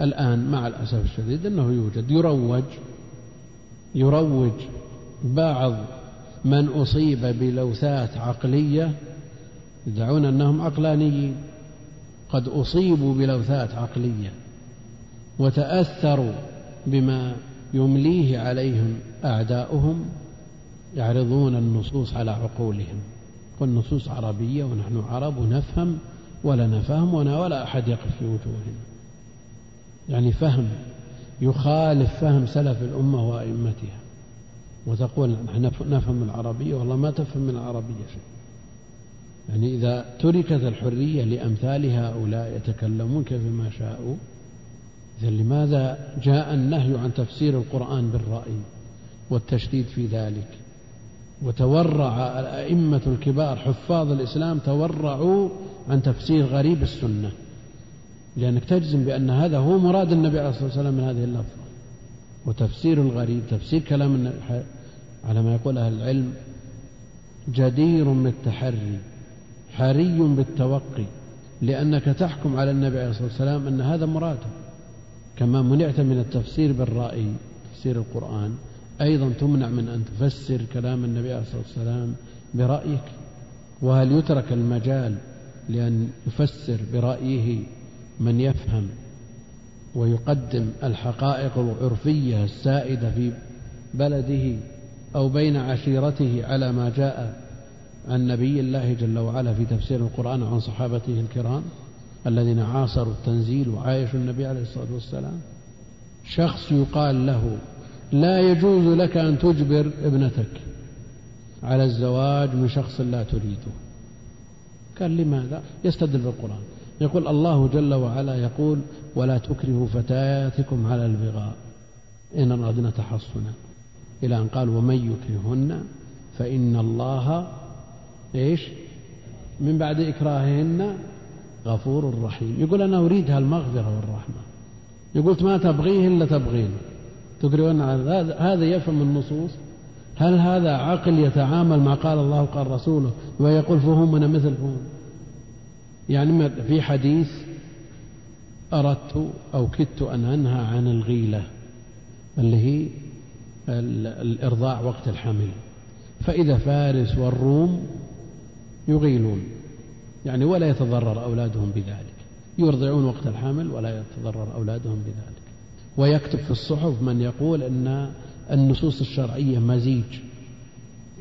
الآن مع الأسف الشديد أنه يوجد يروج يروج بعض من أصيب بلوثات عقلية يدعون أنهم عقلانيين. قد أصيبوا بلوثات عقلية وتأثروا بما يمليه عليهم أعداؤهم. يعرضون النصوص على عقولهم. والنصوص عربية ونحن عرب ونفهم ولا نفهم ولا أحد يقف في وجوهنا يعني فهم يخالف فهم سلف الأمة وأئمتها. وتقول نحن نفهم العربية والله ما تفهم من العربية شيء. يعني إذا تركت الحرية لأمثال هؤلاء يتكلمون كيف ما شاءوا إذا لماذا جاء النهي عن تفسير القرآن بالرأي والتشديد في ذلك؟ وتورع الأئمة الكبار حفاظ الإسلام تورعوا عن تفسير غريب السنة. لأنك تجزم بأن هذا هو مراد النبي عليه الصلاة والسلام من هذه اللفظة. وتفسير الغريب تفسير كلام على ما يقول أهل العلم جدير بالتحري حري بالتوقي لأنك تحكم على النبي عليه الصلاة والسلام أن هذا مراده. كما منعت من التفسير بالرأي تفسير القرآن أيضا تمنع من أن تفسر كلام النبي عليه الصلاة والسلام برأيك؟ وهل يترك المجال لأن يفسر برأيه من يفهم ويقدم الحقائق العرفية السائدة في بلده أو بين عشيرته على ما جاء عن نبي الله جل وعلا في تفسير القرآن عن صحابته الكرام الذين عاصروا التنزيل وعايشوا النبي عليه الصلاة والسلام؟ شخص يقال له لا يجوز لك أن تجبر ابنتك على الزواج من شخص لا تريده. قال لماذا؟ يستدل بالقرآن. يقول الله جل وعلا يقول ولا تكرهوا فتياتكم على البغاء. إن أردنا تحصنا. إلى أن قال ومن يكرهن فإن الله إيش؟ من بعد إكراههن غفور رحيم. يقول أنا أريدها المغفرة والرحمة. يقول ما تبغيه إلا تبغينه. تكرهن على هذا؟ يفهم النصوص. هل هذا عقل يتعامل مع قال الله وقال رسوله ويقول فهمنا مثل فهم؟ يعني في حديث أردت أو كدت أن أنهى عن الغيلة اللي هي الإرضاع وقت الحمل. فإذا فارس والروم يغيلون. يعني ولا يتضرر أولادهم بذلك. يرضعون وقت الحمل ولا يتضرر أولادهم بذلك. ويكتب في الصحف من يقول أن النصوص الشرعية مزيج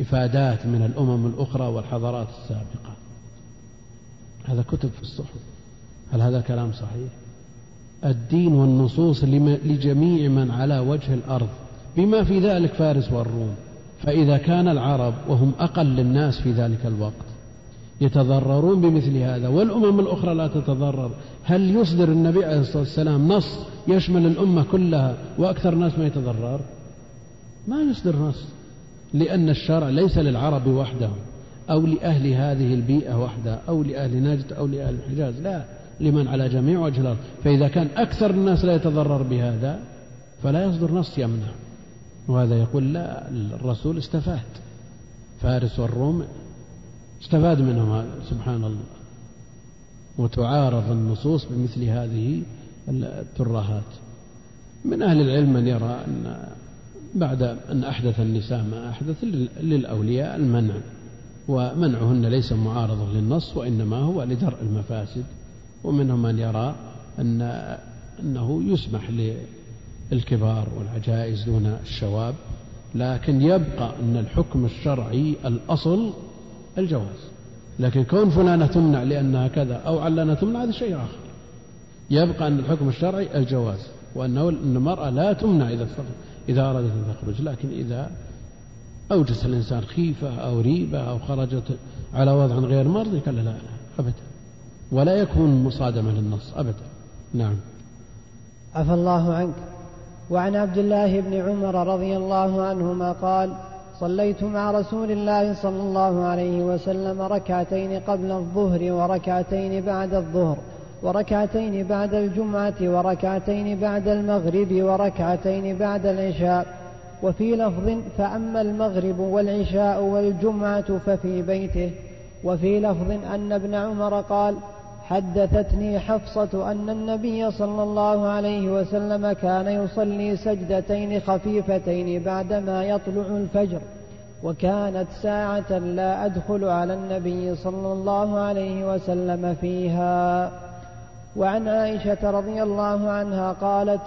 إفادات من الأمم الأخرى والحضارات السابقة. هذا كتب في الصحف. هل هذا كلام صحيح؟ الدين والنصوص لجميع من على وجه الأرض بما في ذلك فارس والروم. فإذا كان العرب وهم أقل الناس في ذلك الوقت يتضررون بمثل هذا. والأمم الأخرى لا تتضرر. هل يصدر النبي عليه الصلاة والسلام نص يشمل الأمة كلها وأكثر الناس ما يتضرر؟ ما يصدر نص لأن الشرع ليس للعرب وحدهم أو لأهل هذه البيئة وحدها أو لأهل نجد أو لأهل الحجاز لا لمن على جميع وجه الأرض. فإذا كان أكثر الناس لا يتضرر بهذا فلا يصدر نص يمنع. وهذا يقول لا الرسول استفاد. فارس والروم استفاد منهم هذا سبحان الله. وتعارض النصوص بمثل هذه الترهات من أهل العلم من يرى أن بعد أن أحدث النساء ما أحدث للأولياء المنع ومنعهن ليس معارضا للنص وإنما هو لدرء المفاسد. ومنهم من يرى أن أنه يسمح للكبار والعجائز دون الشواب لكن يبقى أن الحكم الشرعي الأصل الجواز. لكن كون فلانة تمنع لأنها كذا أو علنا تمنع هذا شيء آخر. يبقى أن الحكم الشرعي الجواز وأنه أن المرأة لا تمنع إذا إذا أرادت أن تخرج. لكن إذا أوجس الإنسان خيفة أو ريبة أو خرجت على وضع غير مرضي قال لا لا أبدا. ولا يكون مصادمة للنص أبدا. نعم.
عفى الله عنك. وعن عبد الله بن عمر رضي الله عنهما قال صليت مع رسول الله صلى الله عليه وسلم ركعتين قبل الظهر وركعتين بعد الظهر وركعتين بعد الجمعة وركعتين بعد المغرب وركعتين بعد العشاء. وفي لفظ فأما المغرب والعشاء والجمعة ففي بيته. وفي لفظ أن ابن عمر قال حدثتني حفصة أن النبي صلى الله عليه وسلم كان يصلي سجدتين خفيفتين بعدما يطلع الفجر وكانت ساعة لا أدخل على النبي صلى الله عليه وسلم فيها. وعن عائشة رضي الله عنها قالت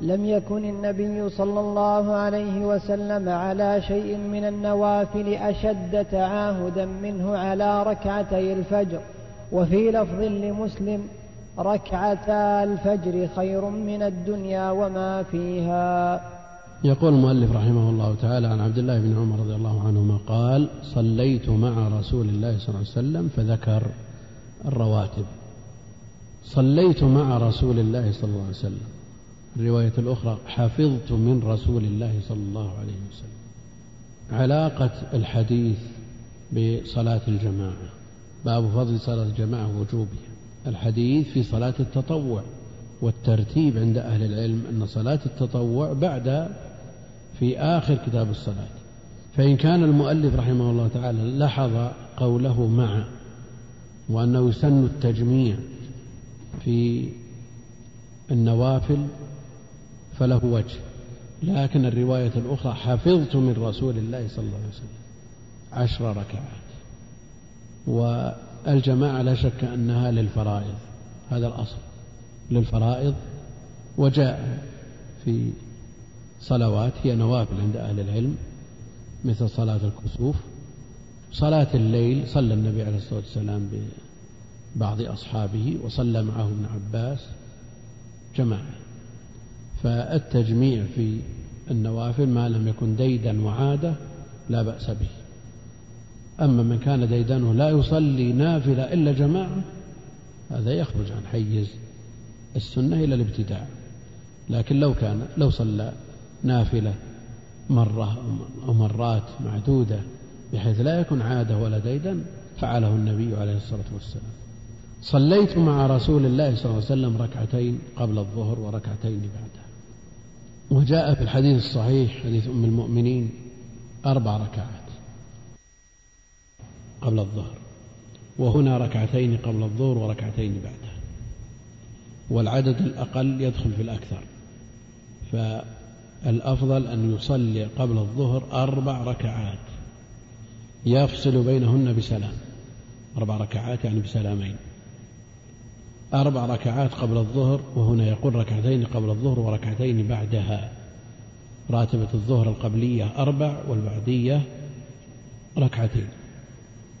لم يكن النبي صلى الله عليه وسلم على شيء من النوافل أشد تعاهدا منه على ركعتي الفجر. وفي لفظ لمسلم ركعتا الفجر خير من الدنيا وما فيها.
يقول المؤلف رحمه الله تعالى عن عبد الله بن عمر رضي الله عنهما قال صليت مع رسول الله صلى الله عليه وسلم فذكر الرواتب. صليت مع رسول الله صلى الله عليه وسلم. الرواية الأخرى حفظت من رسول الله صلى الله عليه وسلم. علاقة الحديث بصلاة الجماعة. باب فضل صلاة الجماعة ووجوبها. الحديث في صلاة التطوع والترتيب عند أهل العلم أن صلاة التطوع بعد في آخر كتاب الصلاة. فإن كان المؤلف رحمه الله تعالى لاحظ قوله مع وأنه يسن التجميع في النوافل فله وجه لكن الرواية الأخرى حفظت من رسول الله صلى الله عليه وسلم عشر ركعات. والجماعة لا شك أنها للفرائض هذا الأصل للفرائض. وجاء في صلوات هي نوافل عند أهل العلم مثل صلاة الكسوف. صلاة الليل صلى النبي عليه الصلاة والسلام ببعض أصحابه وصلى معه ابن عباس. جماعة. فالتجميع في النوافل ما لم يكن ديدا وعادة لا بأس به. أما من كان ديدانه لا يصلي نافلة إلا جماعة هذا يخرج عن حيز السنة إلى الابتداع. لكن لو كان لو صلى نافلة مرة أو مرات معدودة بحيث لا يكون عادة ولا ديدا فعله النبي عليه الصلاة والسلام. صليت مع رسول الله صلى الله عليه وسلم ركعتين قبل الظهر وركعتين بعدها وجاء في الحديث الصحيح حديث أم المؤمنين أربع ركعات. قبل الظهر وهنا ركعتين قبل الظهر وركعتين بعدها والعدد الأقل يدخل في الأكثر فالأفضل أن يصلي قبل الظهر أربع ركعات يفصل بينهن بسلام أربع ركعات يعني بسلامين أربع ركعات قبل الظهر وهنا يقول ركعتين قبل الظهر وركعتين بعدها راتبة الظهر القبلية أربع والبعدية ركعتين.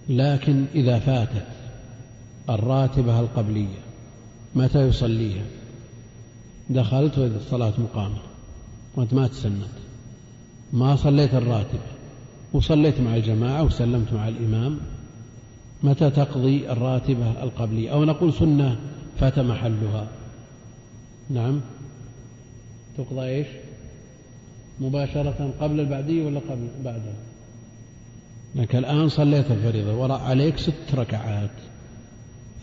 لكن إذا فاتت الراتبة القبلية متى يصليها؟ دخلت وإذا الصلاة مقامة وأنت ما تسنت ما صليت الراتبة وصليت مع الجماعة وسلمت مع الإمام. متى تقضي الراتبة القبلية؟ أو نقول سنة فات محلها. نعم. تقضى إيش؟ مباشرة قبل البعدية ولا قبل بعدها؟ لك الآن صليت الفريضة وراء عليك ست ركعات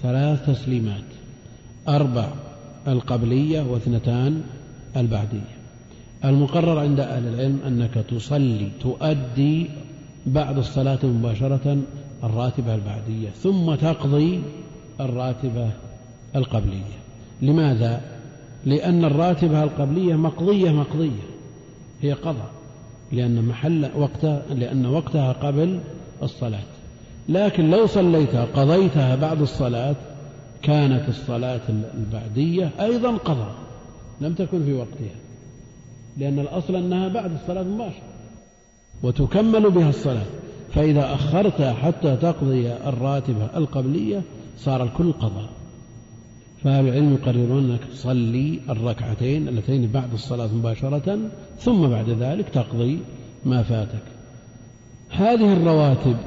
ثلاث تسليمات أربع القبلية واثنتان البعدية. المقرر عند أهل العلم أنك تصلي تؤدي بعد الصلاة مباشرة الراتبة البعدية ثم تقضي الراتبة القبلية. لماذا؟ لأن الراتبة القبلية مقضية مقضية هي قضاء. لأن محل وقتها لأن وقتها قبل الصلاة. لكن لو صليتها قضيتها بعد الصلاة كانت الصلاة البعدية أيضا قضاء لم تكن في وقتها. لأن الأصل أنها بعد الصلاة مباشرة. وتكمل بها الصلاة. فإذا أخرتها حتى تقضي الراتبة القبلية صار الكل قضاء. فأهل العلم يقررون أنك تصلي الركعتين اللتين بعد الصلاة مباشرة ثم بعد ذلك تقضي ما فاتك. هذه الرواتب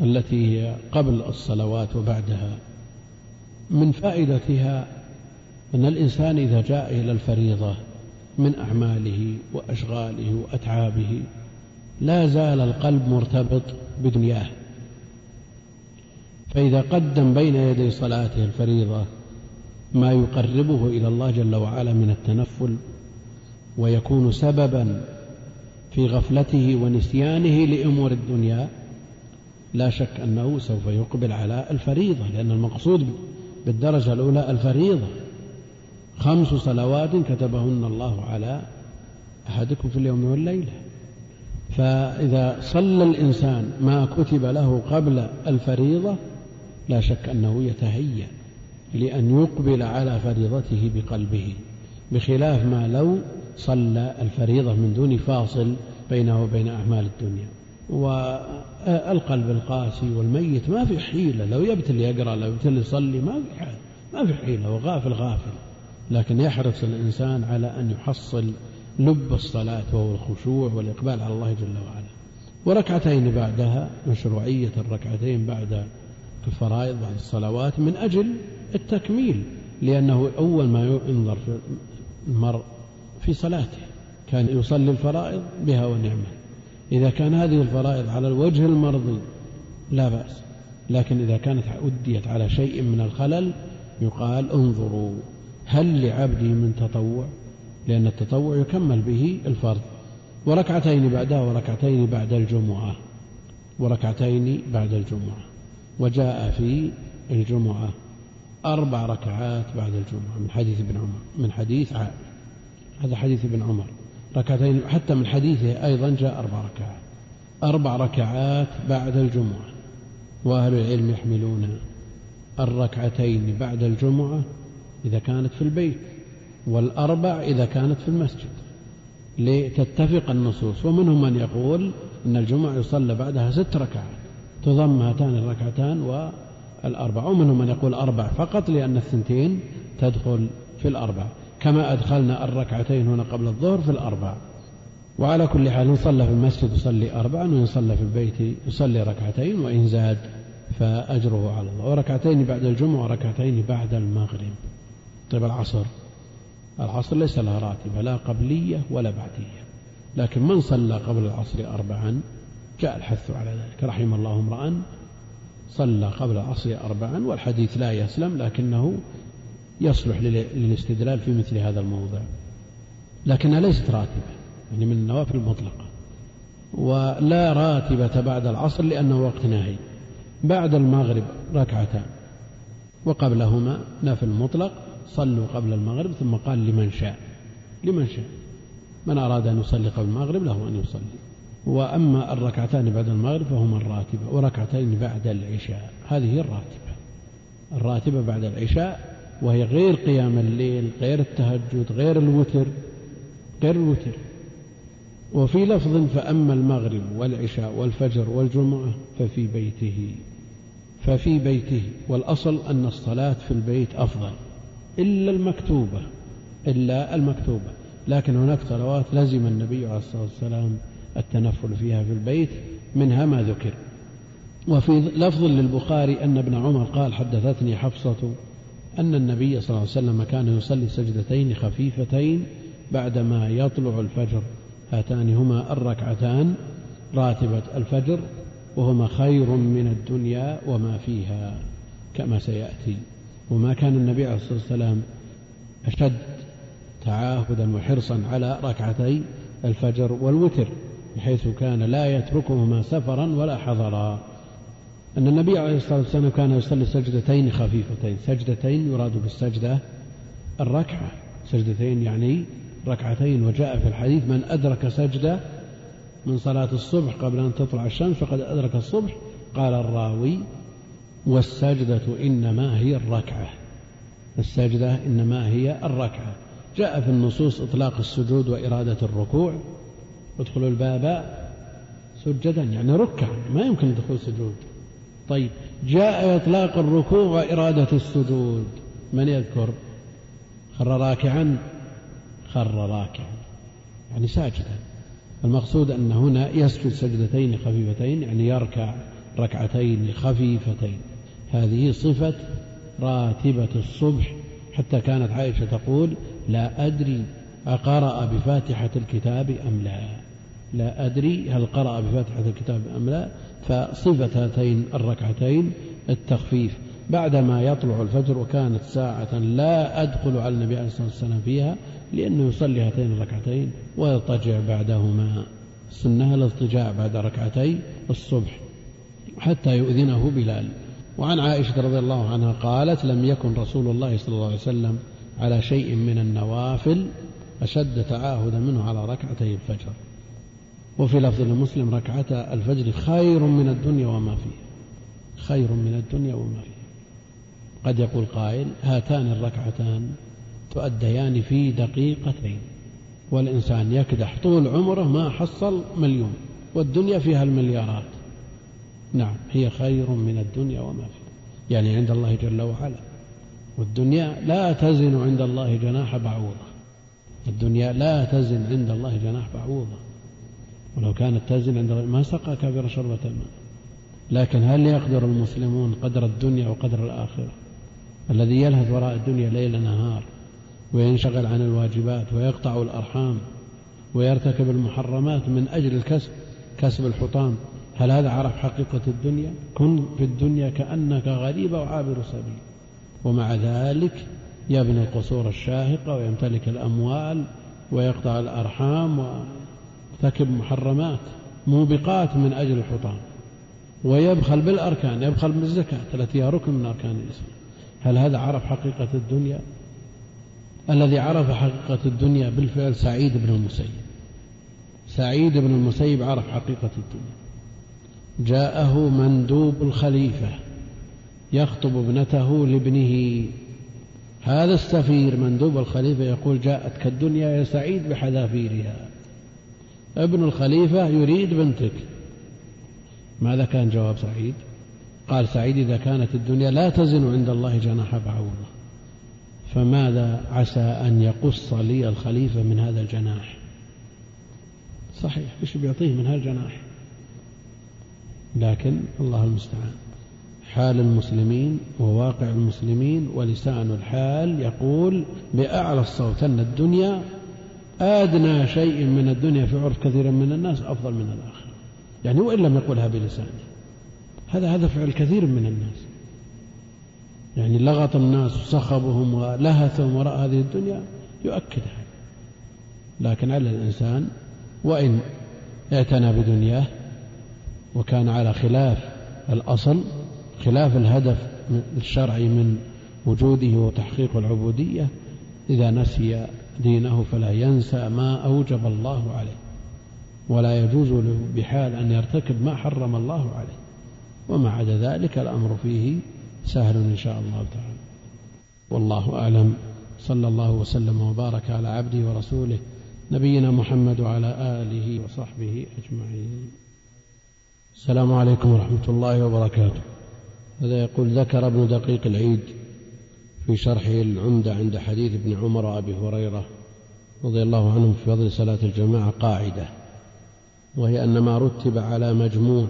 التي هي قبل الصلوات وبعدها من فائدتها أن الإنسان إذا جاء إلى الفريضة من أعماله وأشغاله وأتعابه لا زال القلب مرتبط بدنياه. فإذا قدم بين يدي صلاته الفريضة ما يقربه إلى الله جل وعلا من التنفل ويكون سببا في غفلته ونسيانه لأمور الدنيا. لا شك أنه سوف يقبل على الفريضة لأن المقصود بالدرجة الأولى الفريضة. خمس صلوات كتبهن الله على أحدكم في اليوم والليلة. فإذا صلى الإنسان ما كتب له قبل الفريضة لا شك أنه يتهيأ. لأن يقبل على فريضته بقلبه بخلاف ما لو صلى الفريضة من دون فاصل بينه وبين أعمال الدنيا. والقلب القاسي والميت ما في حيلة لو يبتل يقرأ لو يبتل يصلي ما في حيلة ما في حيلة وغافل غافل. لكن يحرص الإنسان على أن يحصل لب الصلاة وهو الخشوع والإقبال على الله جل وعلا. وركعتين بعدها مشروعية الركعتين بعد الفرائض بعد الصلوات من أجل التكميل لأنه أول ما ينظر في المرء في صلاته كان يصلي الفرائض بها ونعمة. إذا كان هذه الفرائض على الوجه المرضي لا بأس لكن إذا كانت أديت على شيء من الخلل يقال انظروا هل لعبدي من تطوع؟ لأن التطوع يكمل به الفرض. وركعتين بعدها وركعتين بعد الجمعة وركعتين بعد الجمعة وجاء في الجمعة. أربع ركعات بعد الجمعة من حديث ابن عمر من حديث عائشة. هذا حديث ابن عمر. ركعتين حتى من حديثه أيضا جاء أربع ركعات. أربع ركعات بعد الجمعة. وأهل العلم يحملون الركعتين بعد الجمعة إذا كانت في البيت والأربع إذا كانت في المسجد. لتتفق النصوص. ومنهم من يقول أن الجمعة يصلى بعدها ست ركعات. تضم هاتان الركعتان والأربع ومنهم من يقول أربع فقط لأن الثنتين تدخل في الأربع. كما أدخلنا الركعتين هنا قبل الظهر في الأربع. وعلى كل حال إن صلى في المسجد يصلي أربعا وإن صلى في البيت يصلي ركعتين وإن زاد فأجره على الله. وركعتين بعد الجمعة وركعتين بعد المغرب. طيب العصر؟ العصر ليس لها راتبة لا قبلية ولا بعدية. لكن من صلى قبل العصر أربعا جاء الحث على ذلك. رحم الله امرأ صلى قبل العصر أربعا والحديث لا يسلم لكنه يصلح للاستدلال في مثل هذا الموضع. لكنها ليست راتبة يعني من النوافل المطلقة. ولا راتبة بعد العصر لأنه وقت نهي. بعد المغرب ركعتان وقبلهما نافل مطلق صلوا قبل المغرب ثم قال لمن شاء. لمن شاء. من أراد أن يصلي قبل المغرب له أن يصلي. وأما الركعتان بعد المغرب فهما الراتبة وركعتين بعد العشاء هذه الراتبة. الراتبة بعد العشاء وهي غير قيام الليل غير التهجد غير الوتر غير الوتر. وفي لفظ فأما المغرب والعشاء والفجر والجمعة ففي بيته ففي بيته. والأصل أن الصلاة في البيت أفضل إلا المكتوبة إلا المكتوبة. لكن هناك صلوات لزم النبي عليه الصلاة والسلام التنفل فيها في البيت منها ما ذكر. وفي لفظ للبخاري أن ابن عمر قال حدثتني حفصة أن النبي صلى الله عليه وسلم كان يصلي سجدتين خفيفتين بعدما يطلع الفجر. هاتان هما الركعتان راتبة الفجر وهما خير من الدنيا وما فيها كما سيأتي. وما كان النبي عليه الصلاة والسلام أشد تعاهدا وحرصا على ركعتي الفجر والوتر. بحيث كان لا يتركهما سفرا ولا حضرا. أن النبي عليه الصلاة والسلام كان يصلي سجدتين خفيفتين. سجدتين يراد بالسجدة الركعة. سجدتين يعني ركعتين. وجاء في الحديث من أدرك سجدة من صلاة الصبح قبل أن تطلع الشمس فقد أدرك الصبح. قال الراوي والسجدة إنما هي الركعة. السجدة إنما هي الركعة. جاء في النصوص إطلاق السجود وإرادة الركوع. ادخلوا الباب سجدا يعني ركعا ما يمكن دخول سجود. طيب جاء إطلاق الركوع وإرادة السجود من يذكر؟ خر راكعا؟ خر راكعا يعني ساجدا. المقصود أن هنا يسجد سجدتين خفيفتين يعني يركع ركعتين خفيفتين. هذه صفة راتبة الصبح. حتى كانت عائشة تقول لا أدري أقرأ بفاتحة الكتاب أم لا. لا أدري هل قرأ بفاتحة الكتاب أم لا فصفة هاتين الركعتين التخفيف. بعدما يطلع الفجر وكانت ساعة لا أدخل على النبي عليه الصلاة والسلام فيها لأنه يصلي هاتين الركعتين ويضطجع بعدهما. سنها الاضطجاع بعد ركعتي الصبح حتى يؤذنه بلال. وعن عائشة رضي الله عنها قالت لم يكن رسول الله صلى الله عليه وسلم على شيء من النوافل أشد تعاهدا منه على ركعتي الفجر. وفي لفظ لمسلم ركعتا الفجر خير من الدنيا وما فيها. خير من الدنيا وما فيها. قد يقول قائل هاتان الركعتان تؤديان في دقيقتين. والإنسان يكدح طول عمره ما حصل مليون والدنيا فيها المليارات. نعم هي خير من الدنيا وما فيها. يعني عند الله جل وعلا. والدنيا لا تزن عند الله جناح بعوضة. الدنيا لا تزن عند الله جناح بعوضة. ولو كانت تزن عند ما سقى كافر شربة الماء. لكن هل يقدر المسلمون قدر الدنيا وقدر الآخرة؟ الذي يلهث وراء الدنيا ليل نهار وينشغل عن الواجبات ويقطع الأرحام ويرتكب المحرمات من أجل الكسب كسب الحطام. هل هذا عرف حقيقة الدنيا؟ كن في الدنيا كأنك غريب وعابر سبيل. ومع ذلك يبني القصور الشاهقة ويمتلك الأموال ويقطع الأرحام ويرتكب محرمات موبقات من أجل الحطام. ويبخل بالأركان يبخل بالزكاة التي هي ركن من أركان الإسلام. هل هذا عرف حقيقة الدنيا؟ الذي عرف حقيقة الدنيا بالفعل سعيد بن المسيب. سعيد بن المسيب عرف حقيقة الدنيا. جاءه مندوب الخليفة يخطب ابنته لابنه. هذا السفير مندوب الخليفة يقول جاءتك الدنيا يا سعيد بحذافيرها. ابن الخليفة يريد بنتك. ماذا كان جواب سعيد؟ قال سعيد إذا كانت الدنيا لا تزن عند الله جناح بعوضة. فماذا عسى أن يقص لي الخليفة من هذا الجناح؟ صحيح إيش بيعطيه من هذا الجناح؟ لكن الله المستعان. حال المسلمين وواقع المسلمين ولسان الحال يقول بأعلى الصوت أن الدنيا أدنى شيء من الدنيا في عرف كثير من الناس أفضل من الآخر يعني وإن لم يقولها بلسانه هذا هذا فعل كثير من الناس. يعني لغط الناس وصخبهم ولهثهم وراء هذه الدنيا يؤكد هذا. لكن على الإنسان وإن اعتنى بدنياه وكان على خلاف الأصل خلاف الهدف الشرعي من وجوده وتحقيق العبودية إذا نسي دينه فلا ينسى ما أوجب الله عليه ولا يجوز له بحال أن يرتكب ما حرم الله عليه وما عدا ذلك الأمر فيه سهل إن شاء الله تعالى. والله أعلم. صلى الله وسلم وبارك على عبده ورسوله نبينا محمد وعلى آله وصحبه أجمعين. السلام عليكم ورحمة الله وبركاته. هذا يقول ذكر ابن دقيق العيد. في شرحه العمدة عند حديث ابن عمر وأبي هريرة رضي الله عنهم في فضل صلاة الجماعة قاعدة وهي أن ما رتب على مجموع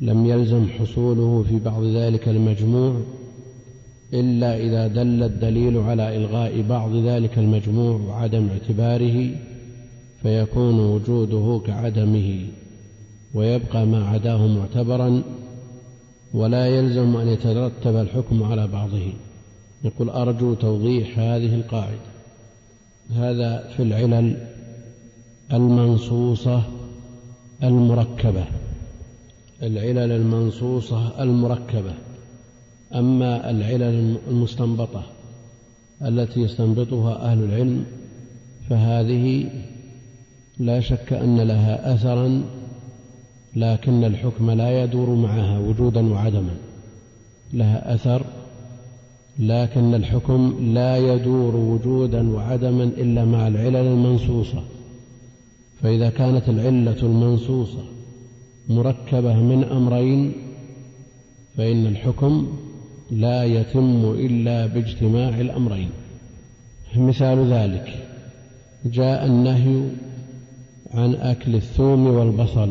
لم يلزم حصوله في بعض ذلك المجموع إلا إذا دل الدليل على إلغاء بعض ذلك المجموع وعدم اعتباره فيكون وجوده كعدمه ويبقى ما عداه معتبرا ولا يلزم أن يترتب الحكم على بعضه. يقول أرجو توضيح هذه القاعدة. هذا في العلل المنصوصة المركبة. العلل المنصوصة المركبة. أما العلل المستنبطة التي يستنبطها أهل العلم فهذه لا شك أن لها أثرا لكن الحكم لا يدور معها وجودا وعدما. لها أثر لكن الحكم لا يدور وجودا وعدما إلا مع العلل المنصوصة. فإذا كانت العلة المنصوصة مركبة من أمرين فإن الحكم لا يتم إلا باجتماع الأمرين. مثال ذلك جاء النهي عن أكل الثوم والبصل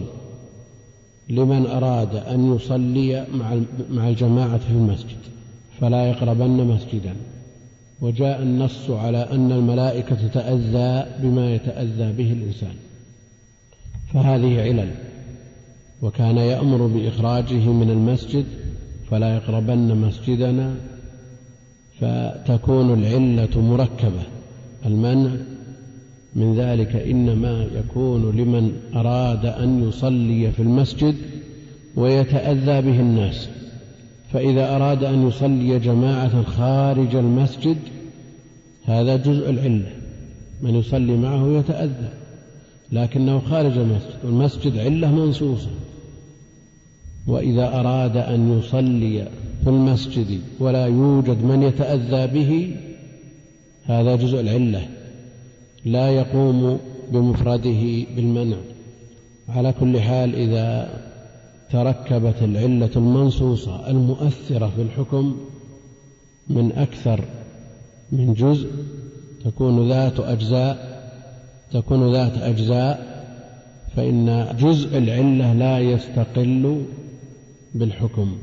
لمن أراد أن يصلي مع الجماعة في المسجد. فلا يقربن مسجدا. وجاء النص على أن الملائكة تتأذى بما يتأذى به الإنسان. فهذه علل. وكان يأمر بإخراجه من المسجد فلا يقربن مسجدنا. فتكون العلة مركبة. المنع من ذلك إنما يكون لمن أراد أن يصلي في المسجد ويتأذى به الناس. فإذا أراد أن يصلي جماعة خارج المسجد هذا جزء العلة. من يصلي معه يتأذى لكنه خارج المسجد والمسجد علة منصوصة. وإذا أراد أن يصلي في المسجد ولا يوجد من يتأذى به هذا جزء العلة. لا يقوم بمفرده بالمنع. على كل حال إذا تركبت العلة المنصوصة المؤثرة في الحكم من أكثر من جزء تكون ذات أجزاء تكون ذات أجزاء فإن جزء العلة لا يستقل بالحكم.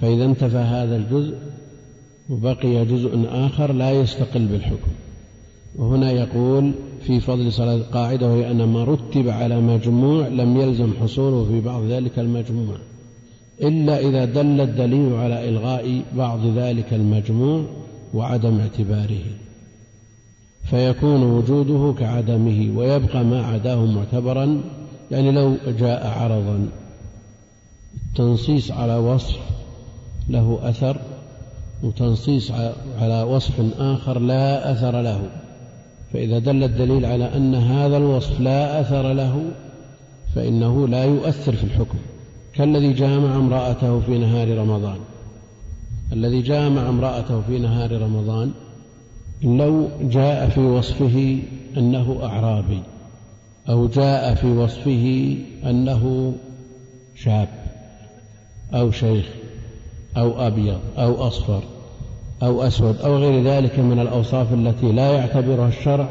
فإذا انتفى هذا الجزء وبقي جزء آخر لا يستقل بالحكم. وهنا يقول في فضل صلاة القاعدة وهي أن ما رتب على مجموع لم يلزم حصوله في بعض ذلك المجموع إلا إذا دل الدليل على إلغاء بعض ذلك المجموع وعدم اعتباره. فيكون وجوده كعدمه ويبقى ما عداه معتبرا يعني لو جاء عرضا. تنصيص على وصف له أثر وتنصيص على وصف آخر لا أثر له. فإذا دل الدليل على أن هذا الوصف لا أثر له فإنه لا يؤثر في الحكم. كالذي جامع امرأته في نهار رمضان. الذي جامع امرأته في نهار رمضان لو جاء في وصفه أنه أعرابي أو جاء في وصفه أنه شاب أو شيخ أو أبيض أو أصفر. أو أسود أو غير ذلك من الأوصاف التي لا يعتبرها الشرع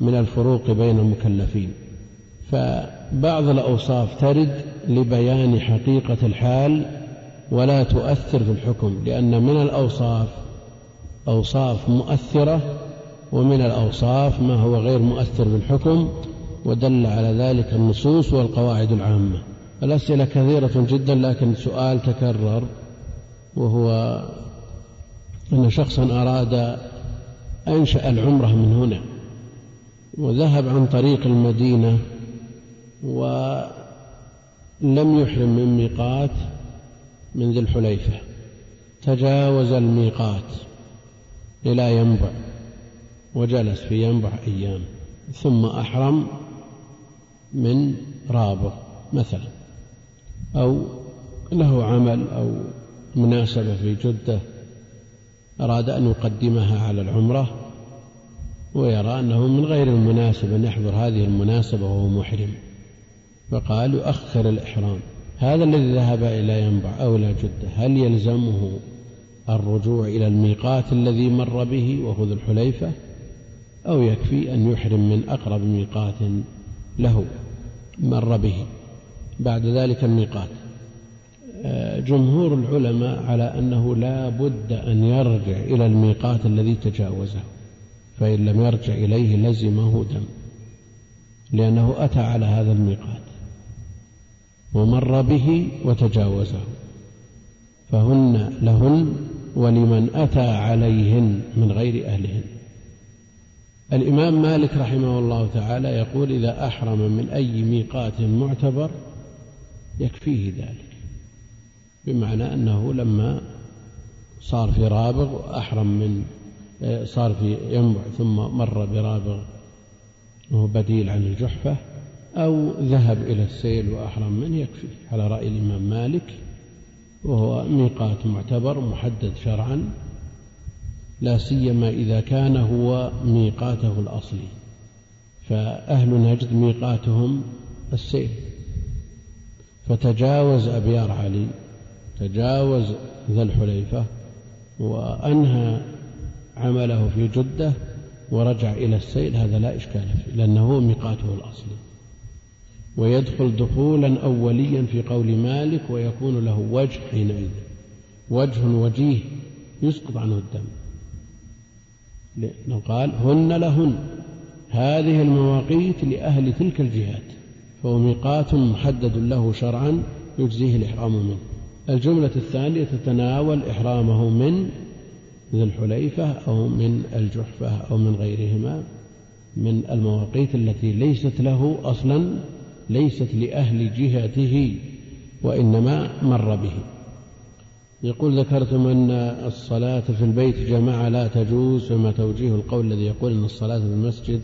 من الفروق بين المكلفين. فبعض الأوصاف ترد لبيان حقيقة الحال ولا تؤثر في الحكم لأن من الأوصاف أوصاف مؤثرة ومن الأوصاف ما هو غير مؤثر بالحكم ودل على ذلك النصوص والقواعد العامة. الأسئلة كثيرة جدا لكن سؤال تكرر وهو أن شخصا أراد أنشأ العمرة من هنا وذهب عن طريق المدينة ولم يحرم من ميقات من ذي الحليفة تجاوز الميقات إلى ينبع وجلس في ينبع أيام ثم أحرم من رابغ مثلا أو له عمل أو مناسبة في جدة أراد أن يقدمها على العمرة ويرى أنه من غير المناسب أن يحضر هذه المناسبة وهو محرم. فقال يؤخر الإحرام. هذا الذي ذهب إلى ينبع أو إلى جدة هل يلزمه الرجوع إلى الميقات الذي مر به ذو الحليفة؟ أو يكفي أن يحرم من أقرب ميقات له مر به بعد ذلك الميقات؟ جمهور العلماء على أنه لا بد أن يرجع إلى الميقات الذي تجاوزه فإن لم يرجع إليه لزمه دم لأنه أتى على هذا الميقات ومر به وتجاوزه فهن لهن ولمن أتى عليهن من غير أهلهن. الإمام مالك رحمه الله تعالى يقول إذا أحرم من أي ميقات معتبر يكفيه ذلك. بمعنى أنه لما صار في رابغ وأحرم من صار في ينبع ثم مر برابغ وهو بديل عن الجحفة أو ذهب إلى السيل وأحرم منه يكفي. على رأي الإمام مالك وهو ميقات معتبر محدد شرعا لا سيما إذا كان هو ميقاته الأصلي. فأهل نجد ميقاتهم السيل. فتجاوز أبيار علي تجاوز ذا الحليفة وأنهى عمله في جدة ورجع إلى السيل هذا لا إشكال فيه لأنه ميقاته الأصلي ويدخل دخولا أوليا في قول مالك ويكون له وجه حينئذ وجه وجيه يسقط عنه الدم. لأنه قال هن لهن. هذه المواقيت لأهل تلك الجهات فهو ميقات محدد له شرعا يجزيه الإحرام منه. الجملة الثانية تتناول إحرامه من ذي الحليفة أو من الجحفة أو من غيرهما من المواقيت التي ليست له أصلا ليست لأهل جهته وإنما مر به. يقول ذكرتم أن الصلاة في البيت جماعة لا تجوز فما توجيه القول الذي يقول أن الصلاة في المسجد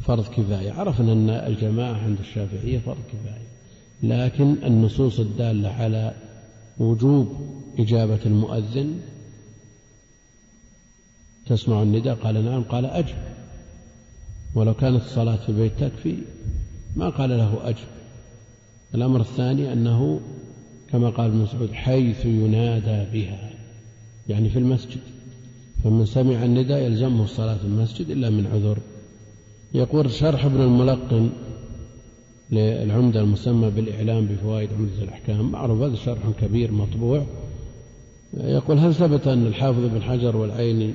فرض كفاية. عرفنا أن الجماعة عند الشافعية فرض كفاية لكن النصوص الدالة على وجوب إجابة المؤذن تسمع النداء؟ قال نعم. قال أجب. ولو كانت الصلاة في البيت تكفي ما قال له أجب. الأمر الثاني أنه كما قال ابن مسعود حيث ينادى بها يعني في المسجد. فمن سمع النداء يلزمه الصلاة في المسجد إلا من عذر. يقول شرح ابن الملقن للعمدة المسمى بالإعلام بفوائد عمدة الأحكام. معروف هذا شرح كبير مطبوع. يقول هل ثبت أن الحافظ بن حجر والعيني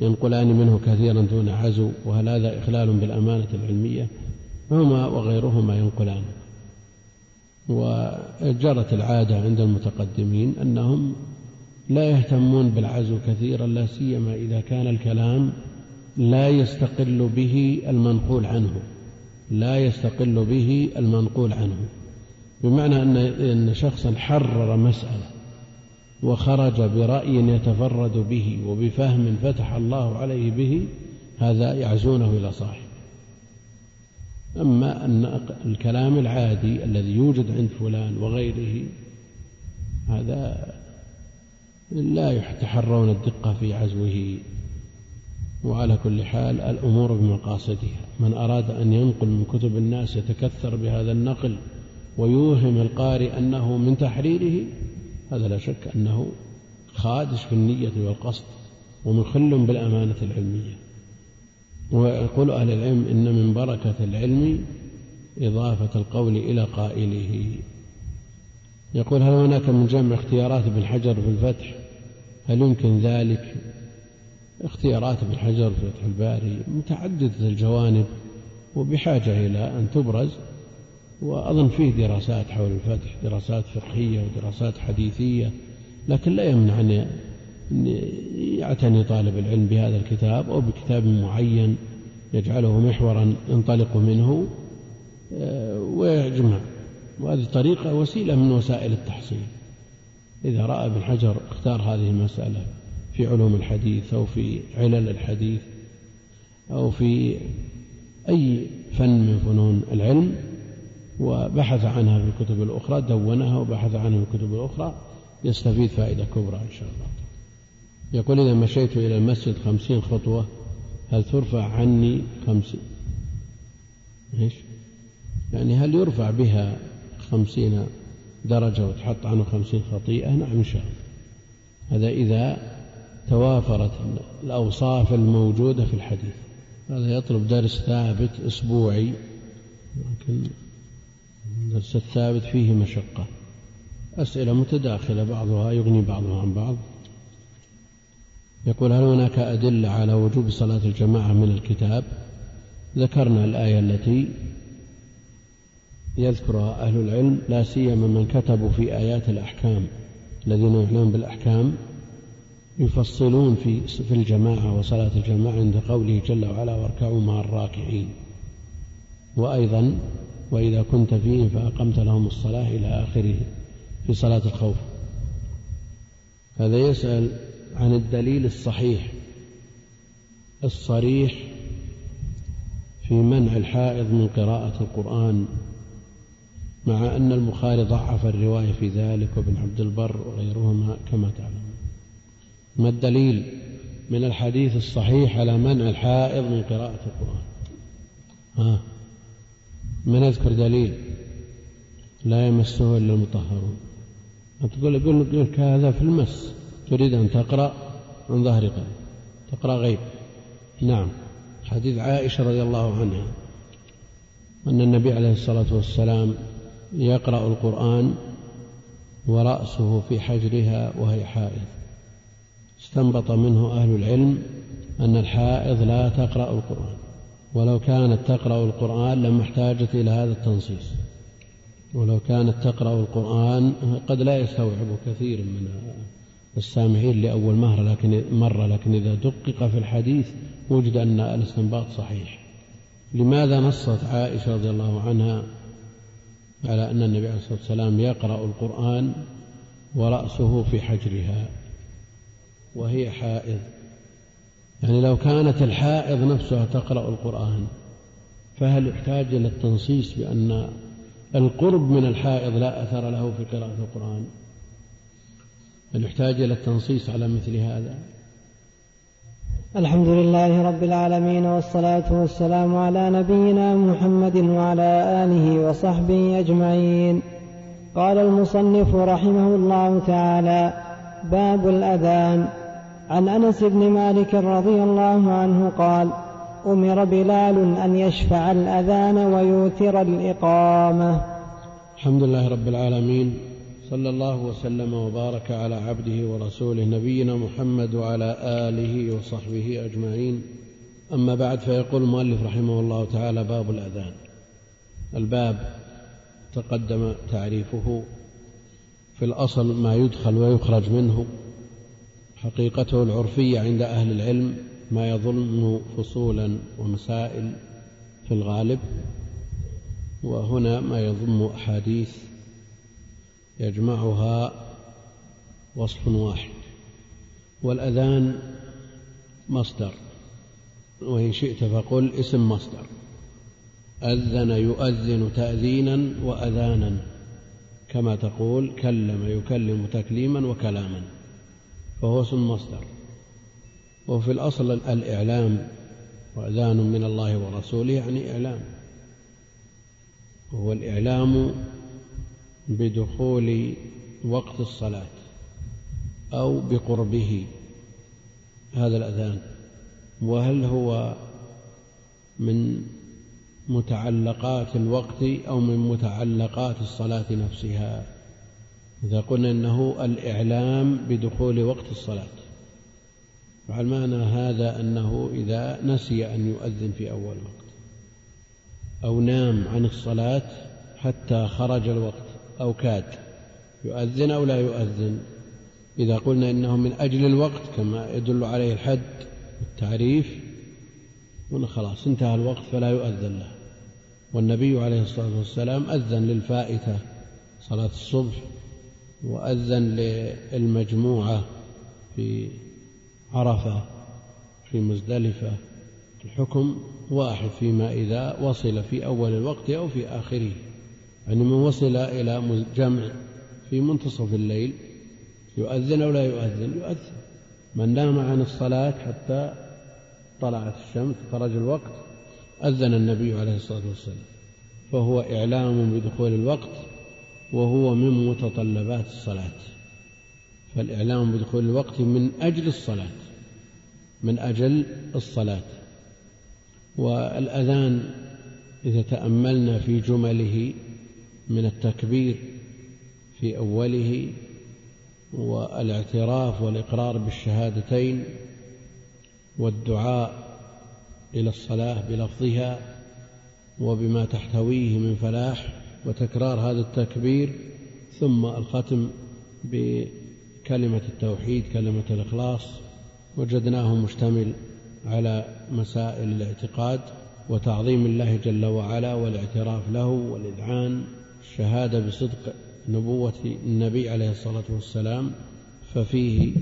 ينقلان منه كثيرا دون عزو وهل هذا إخلال بالأمانة العلمية؟ هما وغيرهما ينقلان. وجرت العادة عند المتقدمين أنهم لا يهتمون بالعزو كثيرا لا سيما إذا كان الكلام لا يستقل به المنقول عنه. لا يستقل به المنقول عنه. بمعنى أن أن شخصا حرر مسألة وخرج برأي يتفرد به وبفهم فتح الله عليه به هذا يعزونه إلى صاحب أما أن الكلام العادي الذي يوجد عند فلان وغيره هذا لا يتحرون الدقة في عزوه. وعلى كل حال الأمور بمقاصدها. من أراد أن ينقل من كتب الناس يتكثر بهذا النقل ويوهم القارئ أنه من تحريره هذا لا شك أنه خادش في النية والقصد ومخل بالأمانة العلمية. ويقول أهل العلم إن من بركة العلم إضافة القول إلى قائله. يقول هل هناك من جمع اختيارات ابن حجر في الفتح؟ هل يمكن ذلك؟ اختيارات ابن حجر في فتح الباري متعددة الجوانب وبحاجة إلى أن تبرز وأظن فيه دراسات حول الفتح دراسات فقهية ودراسات حديثية لكن لا يمنع أن يعتني طالب العلم بهذا الكتاب أو بكتاب معين يجعله محورا ينطلق منه آه، ويجمع. وهذه طريقة وسيلة من وسائل التحصيل. إذا رأى ابن حجر اختار هذه المسألة في علوم الحديث أو في علل الحديث أو في أي فن من فنون العلم وبحث عنها في الكتب الأخرى دونها وبحث عنها في الكتب الأخرى يستفيد فائدة كبرى إن شاء الله. يقول إذا مشيت إلى المسجد خمسين خطوة هل ترفع عني خمسين؟ إيش؟ يعني هل يرفع بها خمسين درجة وتحط عنه خمسين خطيئة؟ نعم إن شاء الله. هذا إذا توافرت الأوصاف الموجودة في الحديث. هذا يطلب درس ثابت أسبوعي لكن الدرس الثابت فيه مشقة. أسئلة متداخلة بعضها يغني بعضها عن بعض. يقول هل هناك أدلة على وجوب صلاة الجماعة من الكتاب؟ ذكرنا الآية التي يذكرها أهل العلم لا سيما من كتبوا في آيات الأحكام الذين يعنون بالأحكام. يفصلون في في الجماعة وصلاة الجماعة عند قوله جل وعلا واركعوا مع الراكعين. وأيضا وإذا كنت فيهم فأقمت لهم الصلاة إلى آخره في صلاة الخوف. هذا يسأل عن الدليل الصحيح الصريح في منع الحائض من قراءة القرآن مع أن البخاري ضعف الرواية في ذلك وابن عبد البر وغيرهما كما تعلمون ما الدليل من الحديث الصحيح على منع الحائض من قراءة القرآن؟ ها؟ من يذكر دليل؟ لا يمسه إلا المطهرون. تقول يقول لك هذا في المس. تريد أن تقرأ عن ظهر قلب. تقرأ غيب نعم. حديث عائشة رضي الله عنها. أن النبي عليه الصلاة والسلام يقرأ القرآن ورأسه في حجرها وهي حائض. استنبط منه أهل العلم أن الحائض لا تقرأ القرآن ولو كانت تقرأ القرآن لما احتاجت إلى هذا التنصيص. ولو كانت تقرأ القرآن قد لا يستوعب كثير من السامعين لأول مرة لكن مرة لكن إذا دقق في الحديث وجد أن الاستنباط صحيح. لماذا نصت عائشة رضي الله عنها على أن النبي عليه الصلاة والسلام يقرأ القرآن ورأسه في حجرها؟ وهي حائض. يعني لو كانت الحائض نفسها تقرأ القرآن فهل يحتاج إلى التنصيص بأن القرب من الحائض لا أثر له في قراءة القرآن؟ هل يحتاج إلى التنصيص على مثل هذا؟
الحمد لله رب العالمين والصلاة والسلام على نبينا محمد وعلى آله وصحبه أجمعين. قال المصنف رحمه الله تعالى باب الأذان. عن أنس بن مالك رضي الله عنه قال أمر بلال أن يشفع الأذان ويوتر الإقامة.
الحمد لله رب العالمين صلى الله وسلم وبارك على عبده ورسوله نبينا محمد وعلى آله وصحبه أجمعين. أما بعد فيقول المؤلف رحمه الله تعالى باب الأذان. الباب تقدم تعريفه في الأصل ما يدخل ويخرج منه. حقيقته العرفية عند أهل العلم ما يظن فصولا ومسائل في الغالب وهنا ما يضم أحاديث يجمعها وصف واحد والأذان مصدر وإن شئت فقل اسم مصدر أذن يؤذن تأذينا وأذانا كما تقول كلم يكلم تكليما وكلاما. فهو اسم مصدر. وفي الأصل الإعلام وأذان من الله ورسوله يعني إعلام. وهو الإعلام بدخول وقت الصلاة أو بقربه هذا الأذان. وهل هو من متعلقات الوقت أو من متعلقات الصلاة نفسها؟ إذا قلنا إنه الإعلام بدخول وقت الصلاة وعلى معنى هذا أنه إذا نسي أن يؤذن في أول وقت أو نام عن الصلاة حتى خرج الوقت أو كاد يؤذن أو لا يؤذن. إذا قلنا إنه من أجل الوقت كما يدل عليه الحد التعريف قلنا خلاص انتهى الوقت فلا يؤذن له. والنبي عليه الصلاة والسلام أذن للفائتة صلاة الصبح وأذن للمجموعة في عرفة في مزدلفة. الحكم واحد فيما إذا وصل في أول الوقت أو في آخره. يعني من وصل إلى جمع في منتصف الليل يؤذن أو لا يؤذن؟ يؤذن. من نام عن الصلاة حتى طلعت الشمس خرج الوقت أذن النبي عليه الصلاة والسلام. فهو إعلام بدخول الوقت. وهو من متطلبات الصلاة. فالإعلام بدخول الوقت من أجل الصلاة من أجل الصلاة. والأذان إذا تأملنا في جمله من التكبير في أوله والإعتراف والإقرار بالشهادتين والدعاء إلى الصلاة بلفظها وبما تحتويه من فلاح وتكرار هذا التكبير ثم الختم بكلمة التوحيد كلمة الإخلاص. وجدناه مشتمل على مسائل الاعتقاد وتعظيم الله جل وعلا والاعتراف له والإذعان الشهادة بصدق نبوة النبي عليه الصلاة والسلام. ففيه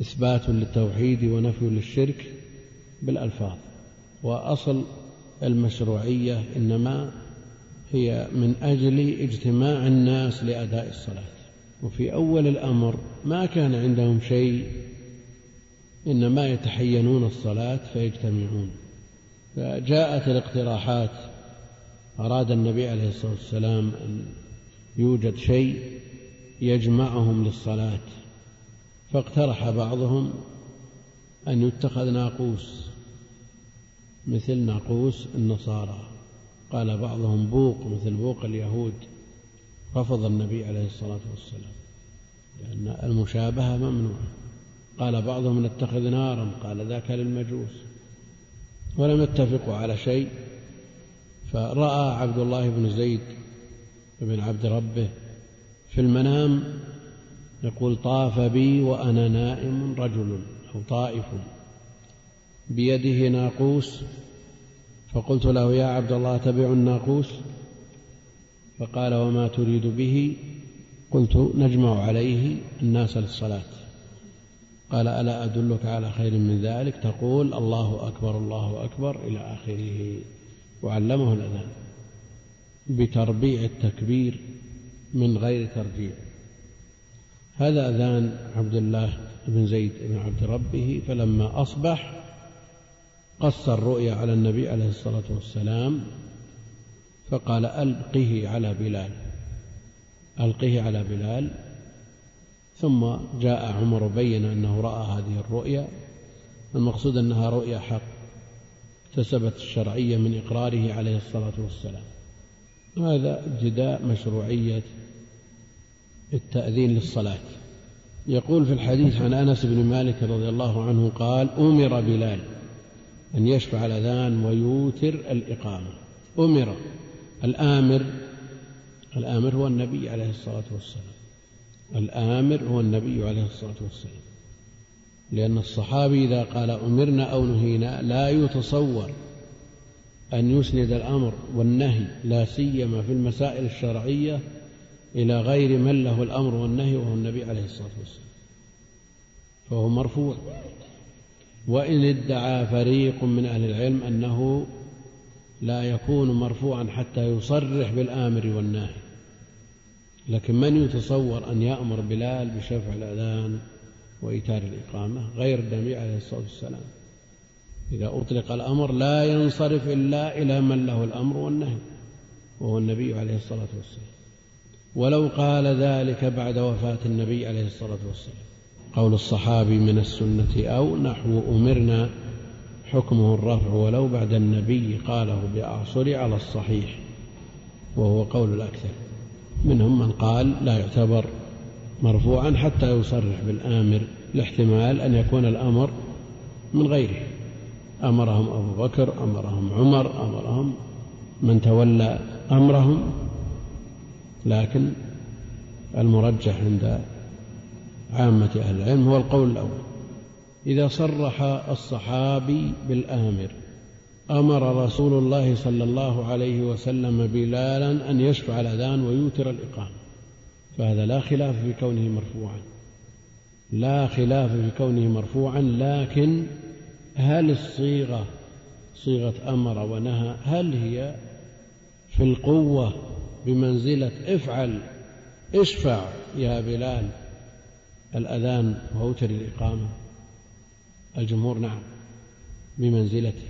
إثبات للتوحيد ونفي للشرك بالألفاظ. وأصل المشروعية إنما هي من أجل اجتماع الناس لأداء الصلاة. وفي أول الأمر ما كان عندهم شيء إنما يتحينون الصلاة فيجتمعون. فجاءت الاقتراحات أراد النبي عليه الصلاة والسلام أن يوجد شيء يجمعهم للصلاة. فاقترح بعضهم أن يتخذ ناقوس مثل ناقوس النصارى. قال بعضهم بوق مثل بوق اليهود رفض النبي عليه الصلاة والسلام لأن المشابهة ممنوعة. قال بعضهم نتخذ نارا قال ذاك للمجوس. ولم يتفقوا على شيء فرأى عبد الله بن زيد بن عبد ربه في المنام يقول طاف بي وأنا نائم رجل أو طائف بيده ناقوس فقلت له يا عبد الله تبع الناقوس؟ فقال وما تريد به؟ قلت نجمع عليه الناس للصلاة. قال ألا أدلك على خير من ذلك؟ تقول الله أكبر الله أكبر إلى آخره. وعلمه الأذان. بتربيع التكبير من غير ترجيع. هذا أذان عبد الله بن زيد بن عبد ربه فلما أصبح قص الرؤيا على النبي عليه الصلاة والسلام فقال ألقه على بلال ألقه على بلال ثم جاء عمر بين أنه رأى هذه الرؤيا المقصود أنها رؤيا حق اكتسبت الشرعية من إقراره عليه الصلاة والسلام. هذا ابتداء مشروعية التأذين للصلاة. يقول في الحديث عن أنس بن مالك رضي الله عنه قال أمر بلال. أن يشفع الأذان ويوتر الإقامة. أمر الآمر الآمر هو النبي عليه الصلاة والسلام. الآمر هو النبي عليه الصلاة والسلام. لأن الصحابي إذا قال أمرنا أو نهينا لا يتصور أن يسند الأمر والنهي لا سيما في المسائل الشرعية إلى غير من له الأمر والنهي وهو النبي عليه الصلاة والسلام. فهو مرفوع. وإن ادعى فريق من أهل العلم أنه لا يكون مرفوعا حتى يصرح بالآمر والناهي لكن من يتصور أن يأمر بلال بشفع الأذان وإيتار الإقامة؟ غير النبي عليه الصلاة والسلام. إذا أطلق الأمر لا ينصرف إلا إلى من له الأمر والنهي وهو النبي عليه الصلاة والسلام. ولو قال ذلك بعد وفاة النبي عليه الصلاة والسلام. قول الصحابي من السنة أو نحو أمرنا حكمه الرفع ولو بعد النبي قاله بأعصر على الصحيح وهو قول الأكثر. منهم من قال لا يعتبر مرفوعا حتى يصرح بالآمر لاحتمال أن يكون الأمر من غيره. أمرهم أبو بكر أمرهم عمر أمرهم من تولى أمرهم لكن المرجح عند عامة أهل العلم هو القول الأول. إذا صرح الصحابي بالآمر أمر رسول الله صلى الله عليه وسلم بلالا أن يشفع الأذان ويوتر الإقامة. فهذا لا خلاف في كونه مرفوعا. لا خلاف في كونه مرفوعا لكن هل الصيغة صيغة أمر ونهى هل هي في القوة بمنزلة افعل اشفع يا بلال الأذان وأوتر الإقامة. الجمهور نعم بمنزلته.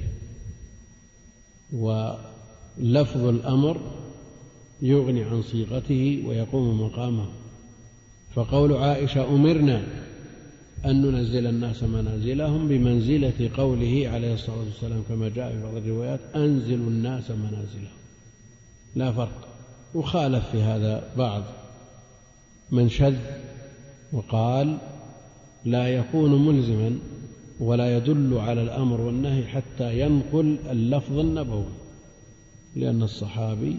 ولفظ الأمر يغني عن صيغته ويقوم مقامه. فقول عائشة أمرنا أن ننزل الناس منازلهم بمنزلة قوله عليه الصلاة والسلام كما جاء في بعض الروايات أنزلوا الناس منازلهم. لا فرق. وخالف في هذا بعض من شذ وقال لا يكون ملزما ولا يدل على الأمر والنهي حتى ينقل اللفظ النبوي لأن الصحابي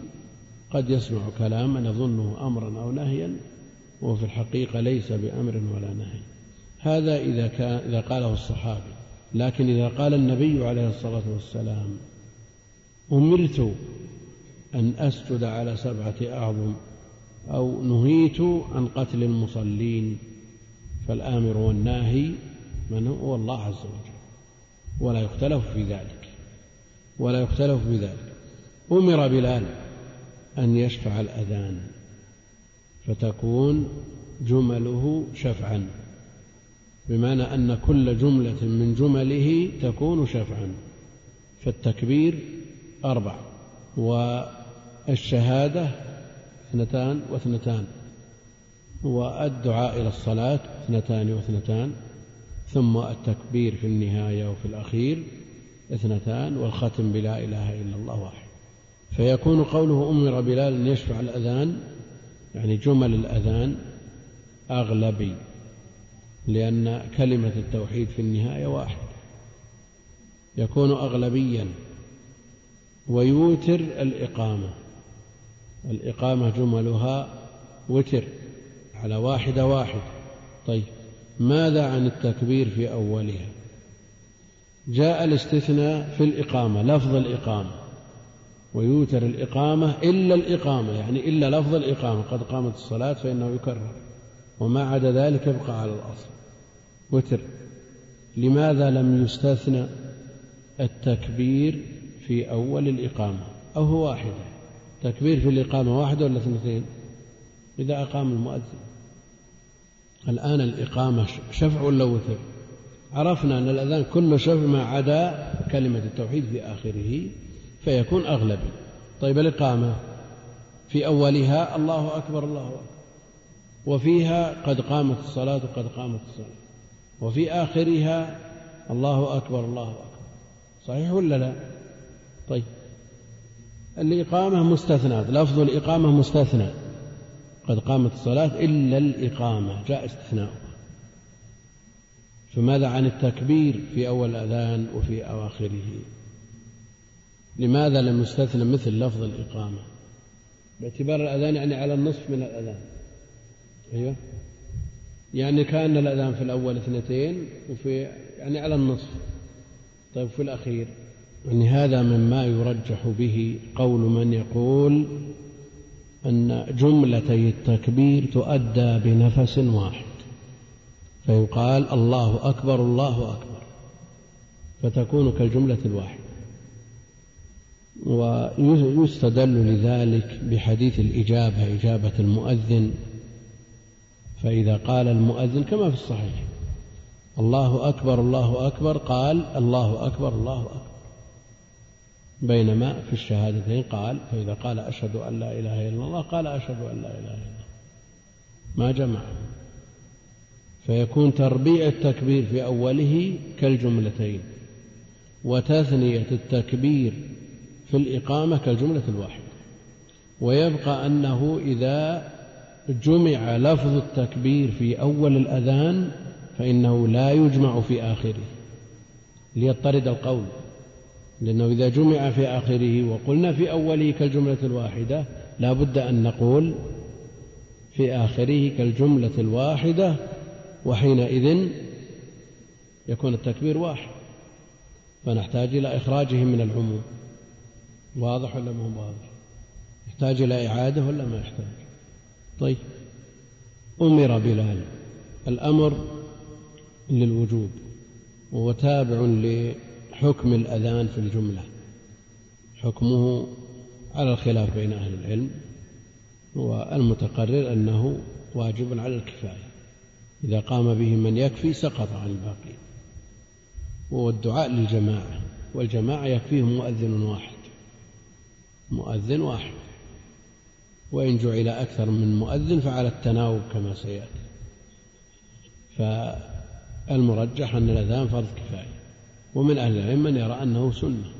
قد يسمع كلاما يظنه أمرا أو نهيا وفي الحقيقة ليس بأمر ولا نهي. هذا إذا, كان إذا قاله الصحابي. لكن إذا قال النبي عليه الصلاة والسلام أمرت أن أسجد على سبعة أعظم أو نهيت عن قتل المصلين فالآمر والناهي من هو الله عز وجل. ولا يختلف في ذلك. ولا يختلف في ذلك. أمر بلال أن يشفع الأذان فتكون جمله شفعا بمعنى أن كل جملة من جمله تكون شفعا. فالتكبير أربع والشهادة اثنتان واثنتان. والدعاء إلى الصلاة اثنتان واثنتان. ثم التكبير في النهاية وفي الأخير اثنتان. والختم بلا إله إلا الله واحد. فيكون قوله أمر بلال أن يشفع الأذان يعني جمل الأذان أغلبي. لأن كلمة التوحيد في النهاية واحد. يكون أغلبيا. ويوتر الإقامة. الإقامة جملها وتر على واحدة واحد. طيب ماذا عن التكبير في أولها؟ جاء الاستثناء في الإقامة لفظ الإقامة ويوتر الإقامة إلا الإقامة يعني إلا لفظ الإقامة. قد قامت الصلاة فإنه يكرر وما عدا ذلك يبقى على الأصل. وتر. لماذا لم يستثنى التكبير في أول الإقامة؟ أو هو واحدة تكبير في الإقامة واحدة ولا اثنتين؟ إذا أقام المؤذن. الآن الإقامة شفع ولا وتر؟ عرفنا أن الأذان كله شفع ما عدا كلمة التوحيد في آخره فيكون أغلبي طيب الإقامة في أولها الله أكبر الله أكبر. وفيها قد قامت الصلاة وقد قامت الصلاة. وفي آخرها الله أكبر الله أكبر. صحيح ولا لا؟ طيب. الإقامة مستثنى لفظ الإقامة مستثنى. قد قامت الصلاة إلا الإقامة جاء استثناء فماذا عن التكبير في أول الأذان وفي أواخره؟ لماذا لم يستثنى مثل لفظ الإقامة؟ باعتبار الأذان يعني على النصف من الأذان. أيوه. يعني كان الأذان في الأول اثنتين وفي يعني على النصف. طيب في الأخير؟ يعني هذا مما يرجح به قول من يقول أن جملتي التكبير تؤدى بنفس واحد فيقال الله أكبر الله أكبر فتكون كالجملة الواحدة. ويستدل لذلك بحديث الإجابة إجابة المؤذن فإذا قال المؤذن كما في الصحيح الله أكبر الله أكبر قال الله أكبر الله أكبر. بينما في الشهادتين قال فإذا قال أشهد أن لا إله إلا الله قال أشهد أن لا إله إلا الله. ما جمع. فيكون تربيع التكبير في أوله كالجملتين وتثنية التكبير في الإقامة كالجملة الواحدة. ويبقى أنه إذا جمع لفظ التكبير في أول الأذان فإنه لا يجمع في آخره. ليضطرد القول. لأنه إذا جمع في آخره وقلنا في أوله كالجملة الواحدة لا بد أن نقول في آخره كالجملة الواحدة وحينئذ يكون التكبير واحد فنحتاج إلى إخراجه من العموم. واضح ولا ما هو واضح؟ يحتاج إلى إعادة ولا ما يحتاج؟ طيب. أمر بلال. الأمر للوجوب وهو تابع لحكم الأذان في الجملة. حكمه على الخلاف بين أهل العلم والمتقرر أنه واجب على الكفاية. إذا قام به من يكفي سقط عن الباقين وهو الدعاء للجماعة والجماعة يكفيهم مؤذن واحد. مؤذن واحد. وإن جعل أكثر من مؤذن فعلى التناوب كما سيأتي. فالمرجح أن الأذان فرض كفاية. ومن أهل العلم من يرى أنه سنة.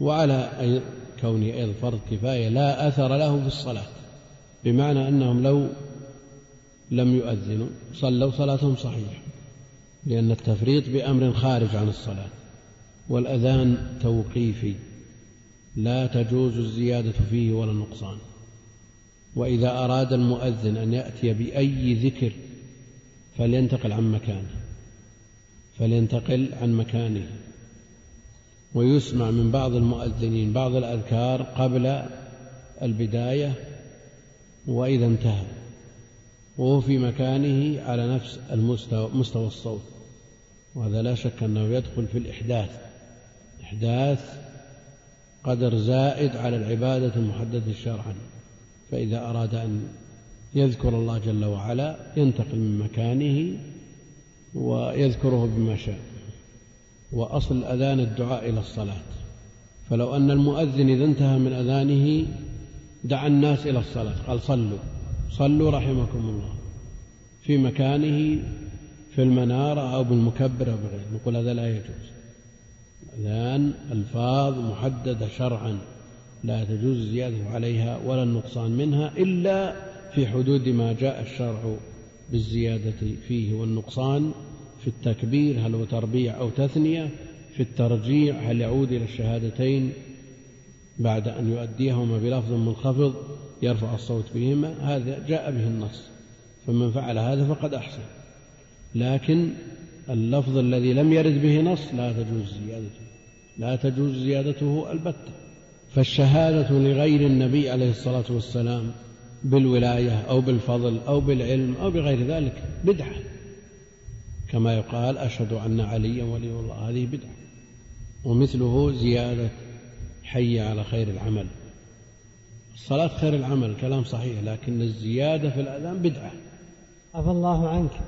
وعلى كونه أيضا فرض كفاية لا أثر له في الصلاة. بمعنى أنهم لو لم يؤذنوا صلوا صلاتهم صحيحة. لأن التفريط بأمر خارج عن الصلاة. والأذان توقيفي. لا تجوز الزيادة فيه ولا النقصان. وإذا أراد المؤذن أن يأتي بأي ذكر فلينتقل عن مكانه. فلينتقل عن مكانه. ويسمع من بعض المؤذنين بعض الأذكار قبل البداية وإذا انتهى. وهو في مكانه على نفس المستوى مستوى الصوت. وهذا لا شك أنه يدخل في الإحداث. إحداث قدر زائد على العبادة المحددة شرعا. فإذا أراد أن يذكر الله جل وعلا ينتقل من مكانه ويذكره بما شاء. وأصل الأذان الدعاء إلى الصلاة. فلو أن المؤذن إذا انتهى من أذانه دعا الناس إلى الصلاة. قال صلوا. صلوا رحمكم الله. في مكانه في المنارة أو بالمكبر أو بغيره. نقول هذا لا يجوز. الأذان ألفاظ محددة شرعا. لا تجوز الزيادة عليها ولا النقصان منها إلا في حدود ما جاء الشرع بالزيادة فيه والنقصان في التكبير هل هو تربيع أو تثنية؟ في الترجيع هل يعود إلى الشهادتين بعد أن يؤديهما بلفظ منخفض يرفع الصوت بهما؟ هذا جاء به النص فمن فعل هذا فقد أحسن. لكن اللفظ الذي لم يرد به نص لا تجوز زيادته لا تجوز زيادته البتة. فالشهادة لغير النبي عليه الصلاة والسلام بالولاية أو بالفضل أو بالعلم أو بغير ذلك بدعة. كما يقال أشهد أن عليا ولي الله هذه بدعة. ومثله زيادة حي على خير العمل. الصلاة خير العمل كلام صحيح لكن الزيادة في الأذان بدعة.
عفى الله عنك.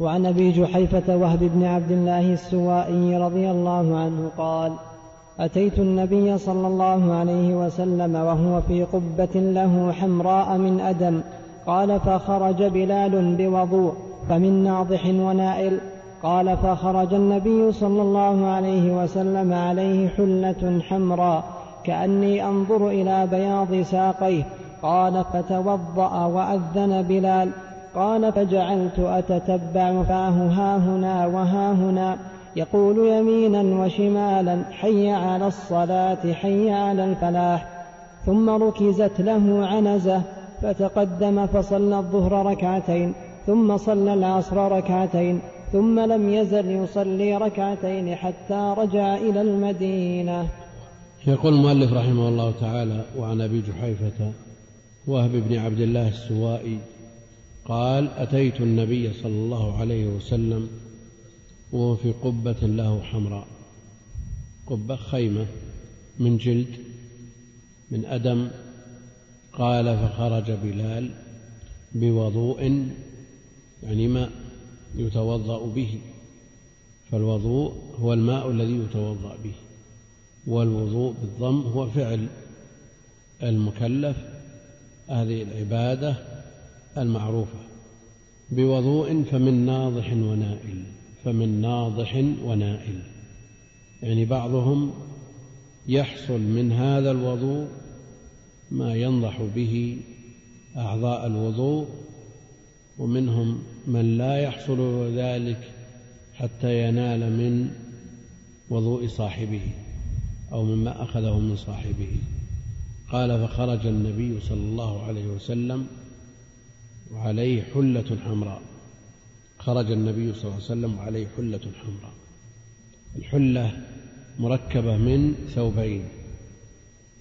وعن أبي جحيفة وهب بن عبد الله السوائي رضي الله عنه قال أتيت النبي صلى الله عليه وسلم وهو في قبة له حمراء من أدم. قال فخرج بلال بوضوء فمن ناضح ونائل. قال فخرج النبي صلى الله عليه وسلم عليه حلة حمراء كأني أنظر إلى بياض ساقيه. قال فتوضأ وأذن بلال. قال فجعلت أتتبع فأه ها هنا وها هنا. يقول يمينا وشمالا حي على الصلاة حي على الفلاح. ثم ركزت له عنزة فتقدم فصلى الظهر ركعتين ثم صلى العصر ركعتين ثم لم يزل يصلي ركعتين حتى رجع إلى المدينة.
يقول المؤلف رحمه الله تعالى وعن أبي جحيفة وهب بن عبد الله السوائي قال أتيت النبي صلى الله عليه وسلم وهو في قبة له حمراء. قبة خيمة من جلد من أدم. قال فخرج بلال بوضوء يعني ماء يتوضأ به. فالوضوء هو الماء الذي يتوضأ به. والوضوء بالضم هو فعل المكلف. هذه العبادة المعروفة. بوضوء فمن ناضح ونائل. فمن ناضح ونائل. يعني بعضهم يحصل من هذا الوضوء ما ينضح به أعضاء الوضوء ومنهم من لا يحصل ذلك حتى ينال من وضوء صاحبه أو مما أخذه من صاحبه. قال فخرج النبي صلى الله عليه وسلم وعليه حلة حمراء. خرج النبي صلى الله عليه وسلم وعليه حلة حمراء. الحلة مركبة من ثوبين.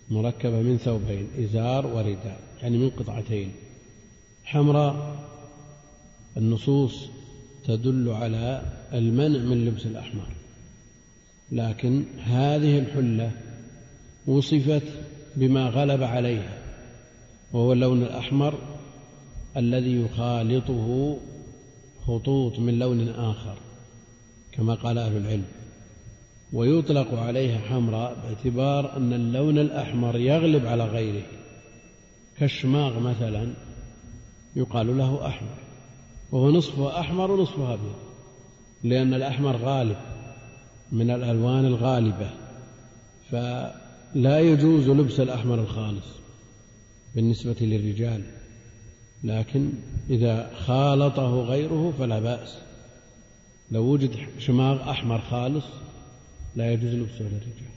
مركبة من ثوبين إزار ورداء يعني من قطعتين. حمراء النصوص تدل على المنع من لبس الأحمر. لكن هذه الحلة وصفت بما غلب عليها وهو اللون الأحمر الذي يخالطه خطوط من لون آخر كما قال أهل العلم. ويطلق عليها حمراء باعتبار أن اللون الأحمر يغلب على غيره. كالشماغ مثلا يقال له أحمر وهو نصفه أحمر ونصفه أبيض لأن الأحمر غالب من الألوان الغالبة فلا يجوز لبس الأحمر الخالص بالنسبة للرجال. لكن إذا خالطه غيره فلا بأس. لو وجد شماغ أحمر خالص لا يجوز لبسه للرجال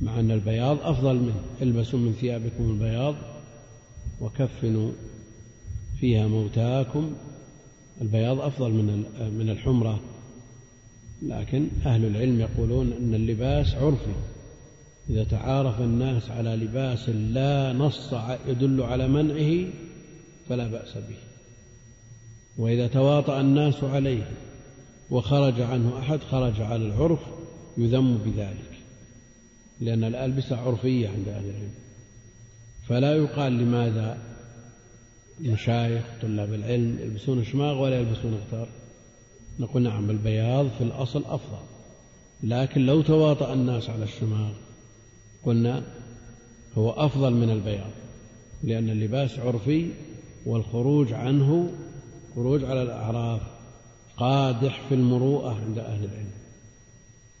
مع أن البياض أفضل منه. البسوا من ثيابكم البياض وكفنوا فيها موتاكم. البياض أفضل من من الحمرة. لكن أهل العلم يقولون أن اللباس عرفي إذا تعارف الناس على لباس لا نص يدل على منعه فلا بأس به. وإذا تواطأ الناس عليه وخرج عنه أحد خرج على العرف يذم بذلك لأن الألبسة عرفية عند أهل العلم. فلا يقال لماذا مشايخ طلاب العلم يلبسون شماغ ولا يلبسون اغتار نقول نعم البياض في الأصل أفضل لكن لو تواطأ الناس على الشماغ قلنا هو أفضل من البياض لأن اللباس عرفي والخروج عنه خروج على الأعراف قادح في المروءة عند أهل العلم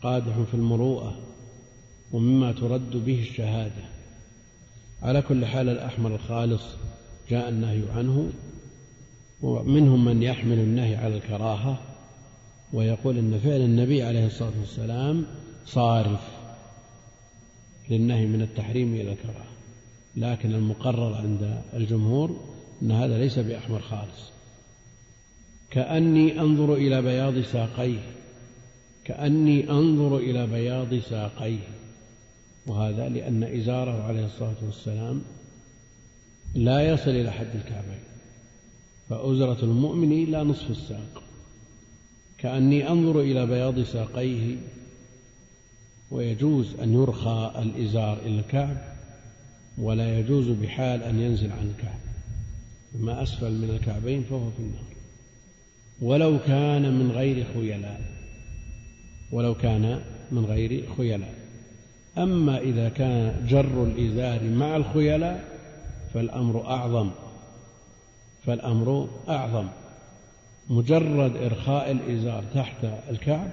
قادح في المروءة ومما ترد به الشهادة. على كل حال الأحمر الخالص جاء النهي عنه ومنهم من يحمل النهي على الكراهة ويقول إن فعل النبي عليه الصلاة والسلام صارف للنهي من التحريم إلى الكراهة لكن المقرر عند الجمهور أن هذا ليس بأحمر خالص. كأني أنظر إلى بياض ساقيه. كأني أنظر إلى بياض ساقيه. وهذا لأن إزاره عليه الصلاة والسلام لا يصل إلى حد الكعبين. فأزرة المؤمن إلى نصف الساق. كأني أنظر إلى بياض ساقيه. ويجوز أن يرخى الإزار إلى الكعب. ولا يجوز بحال أن ينزل عن الكعب. ما أسفل من الكعبين فهو في النار. ولو كان من غير خيلاء ولو كان من غير خيلاء. أما إذا كان جر الإزار مع الخيلاء فالأمر أعظم فالأمر أعظم. مجرد إرخاء الإزار تحت الكعب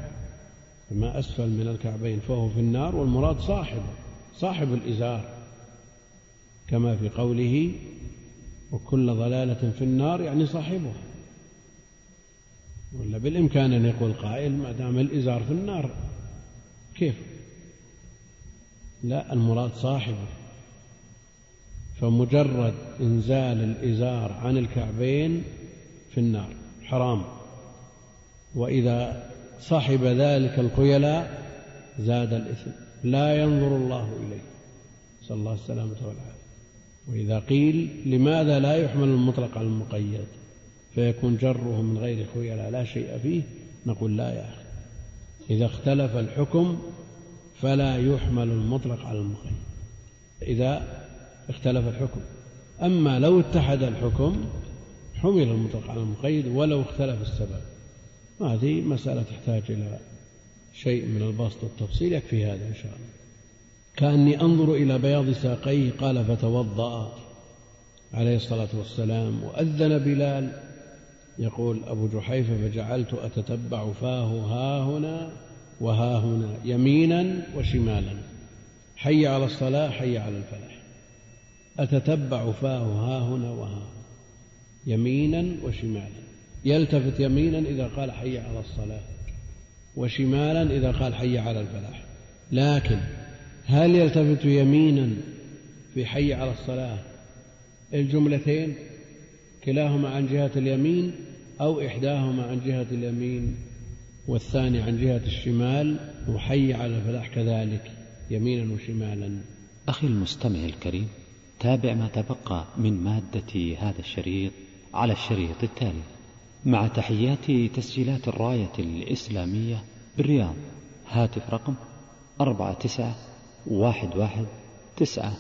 ما أسفل من الكعبين فهو في النار والمراد صاحبه صاحب الإزار كما في قوله وكل ضلالة في النار يعني صاحبها. ولا بالإمكان أن يقول قائل ما دام الإزار في النار. كيف؟ لا المراد صاحبه. فمجرد إنزال الإزار عن الكعبين في النار حرام. وإذا صاحب ذلك الخيلاء زاد الإثم. لا ينظر الله إليه. نسأل الله السلامة والعافية وإذا قيل لماذا لا يحمل المطلق على المقيد فيكون جره من غير خيلاء لا شيء فيه نقول لا يا أخي. إذا اختلف الحكم فلا يحمل المطلق على المقيد. إذا اختلف الحكم. أما لو اتحد الحكم حمل المطلق على المقيد ولو اختلف السبب. هذه مسألة تحتاج إلى شيء من البسط والتفصيل يكفي هذا إن شاء الله. كأني أنظر إلى بياض ساقيه قال فتوضأ عليه الصلاة والسلام وأذن بلال. يقول أبو جحيفة فجعلت أتتبع فاه ها هنا وها هنا يمينا وشمالا. حي على الصلاة حي على الفلاح. أتتبع فاه ها هنا وها يمينا وشمالا. يلتفت يمينا إذا قال حي على الصلاة وشمالا إذا قال حي على الفلاح. لكن هل يلتفت يمينا في حي على الصلاة الجملتين كلاهما عن جهة اليمين أو إحداهما عن جهة اليمين والثاني عن جهة الشمال وحي على الفلاح كذلك يمينا وشمالا.
أخي المستمع الكريم تابع ما تبقى من مادة هذا الشريط على الشريط التالي. مع تحيات تسجيلات الراية الإسلامية بالرياض هاتف رقم أربعة تسعة واحد واحد تسعة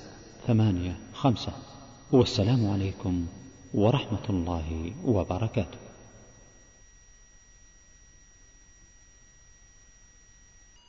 ثمانية خمسة والسلام عليكم ورحمة الله وبركاته.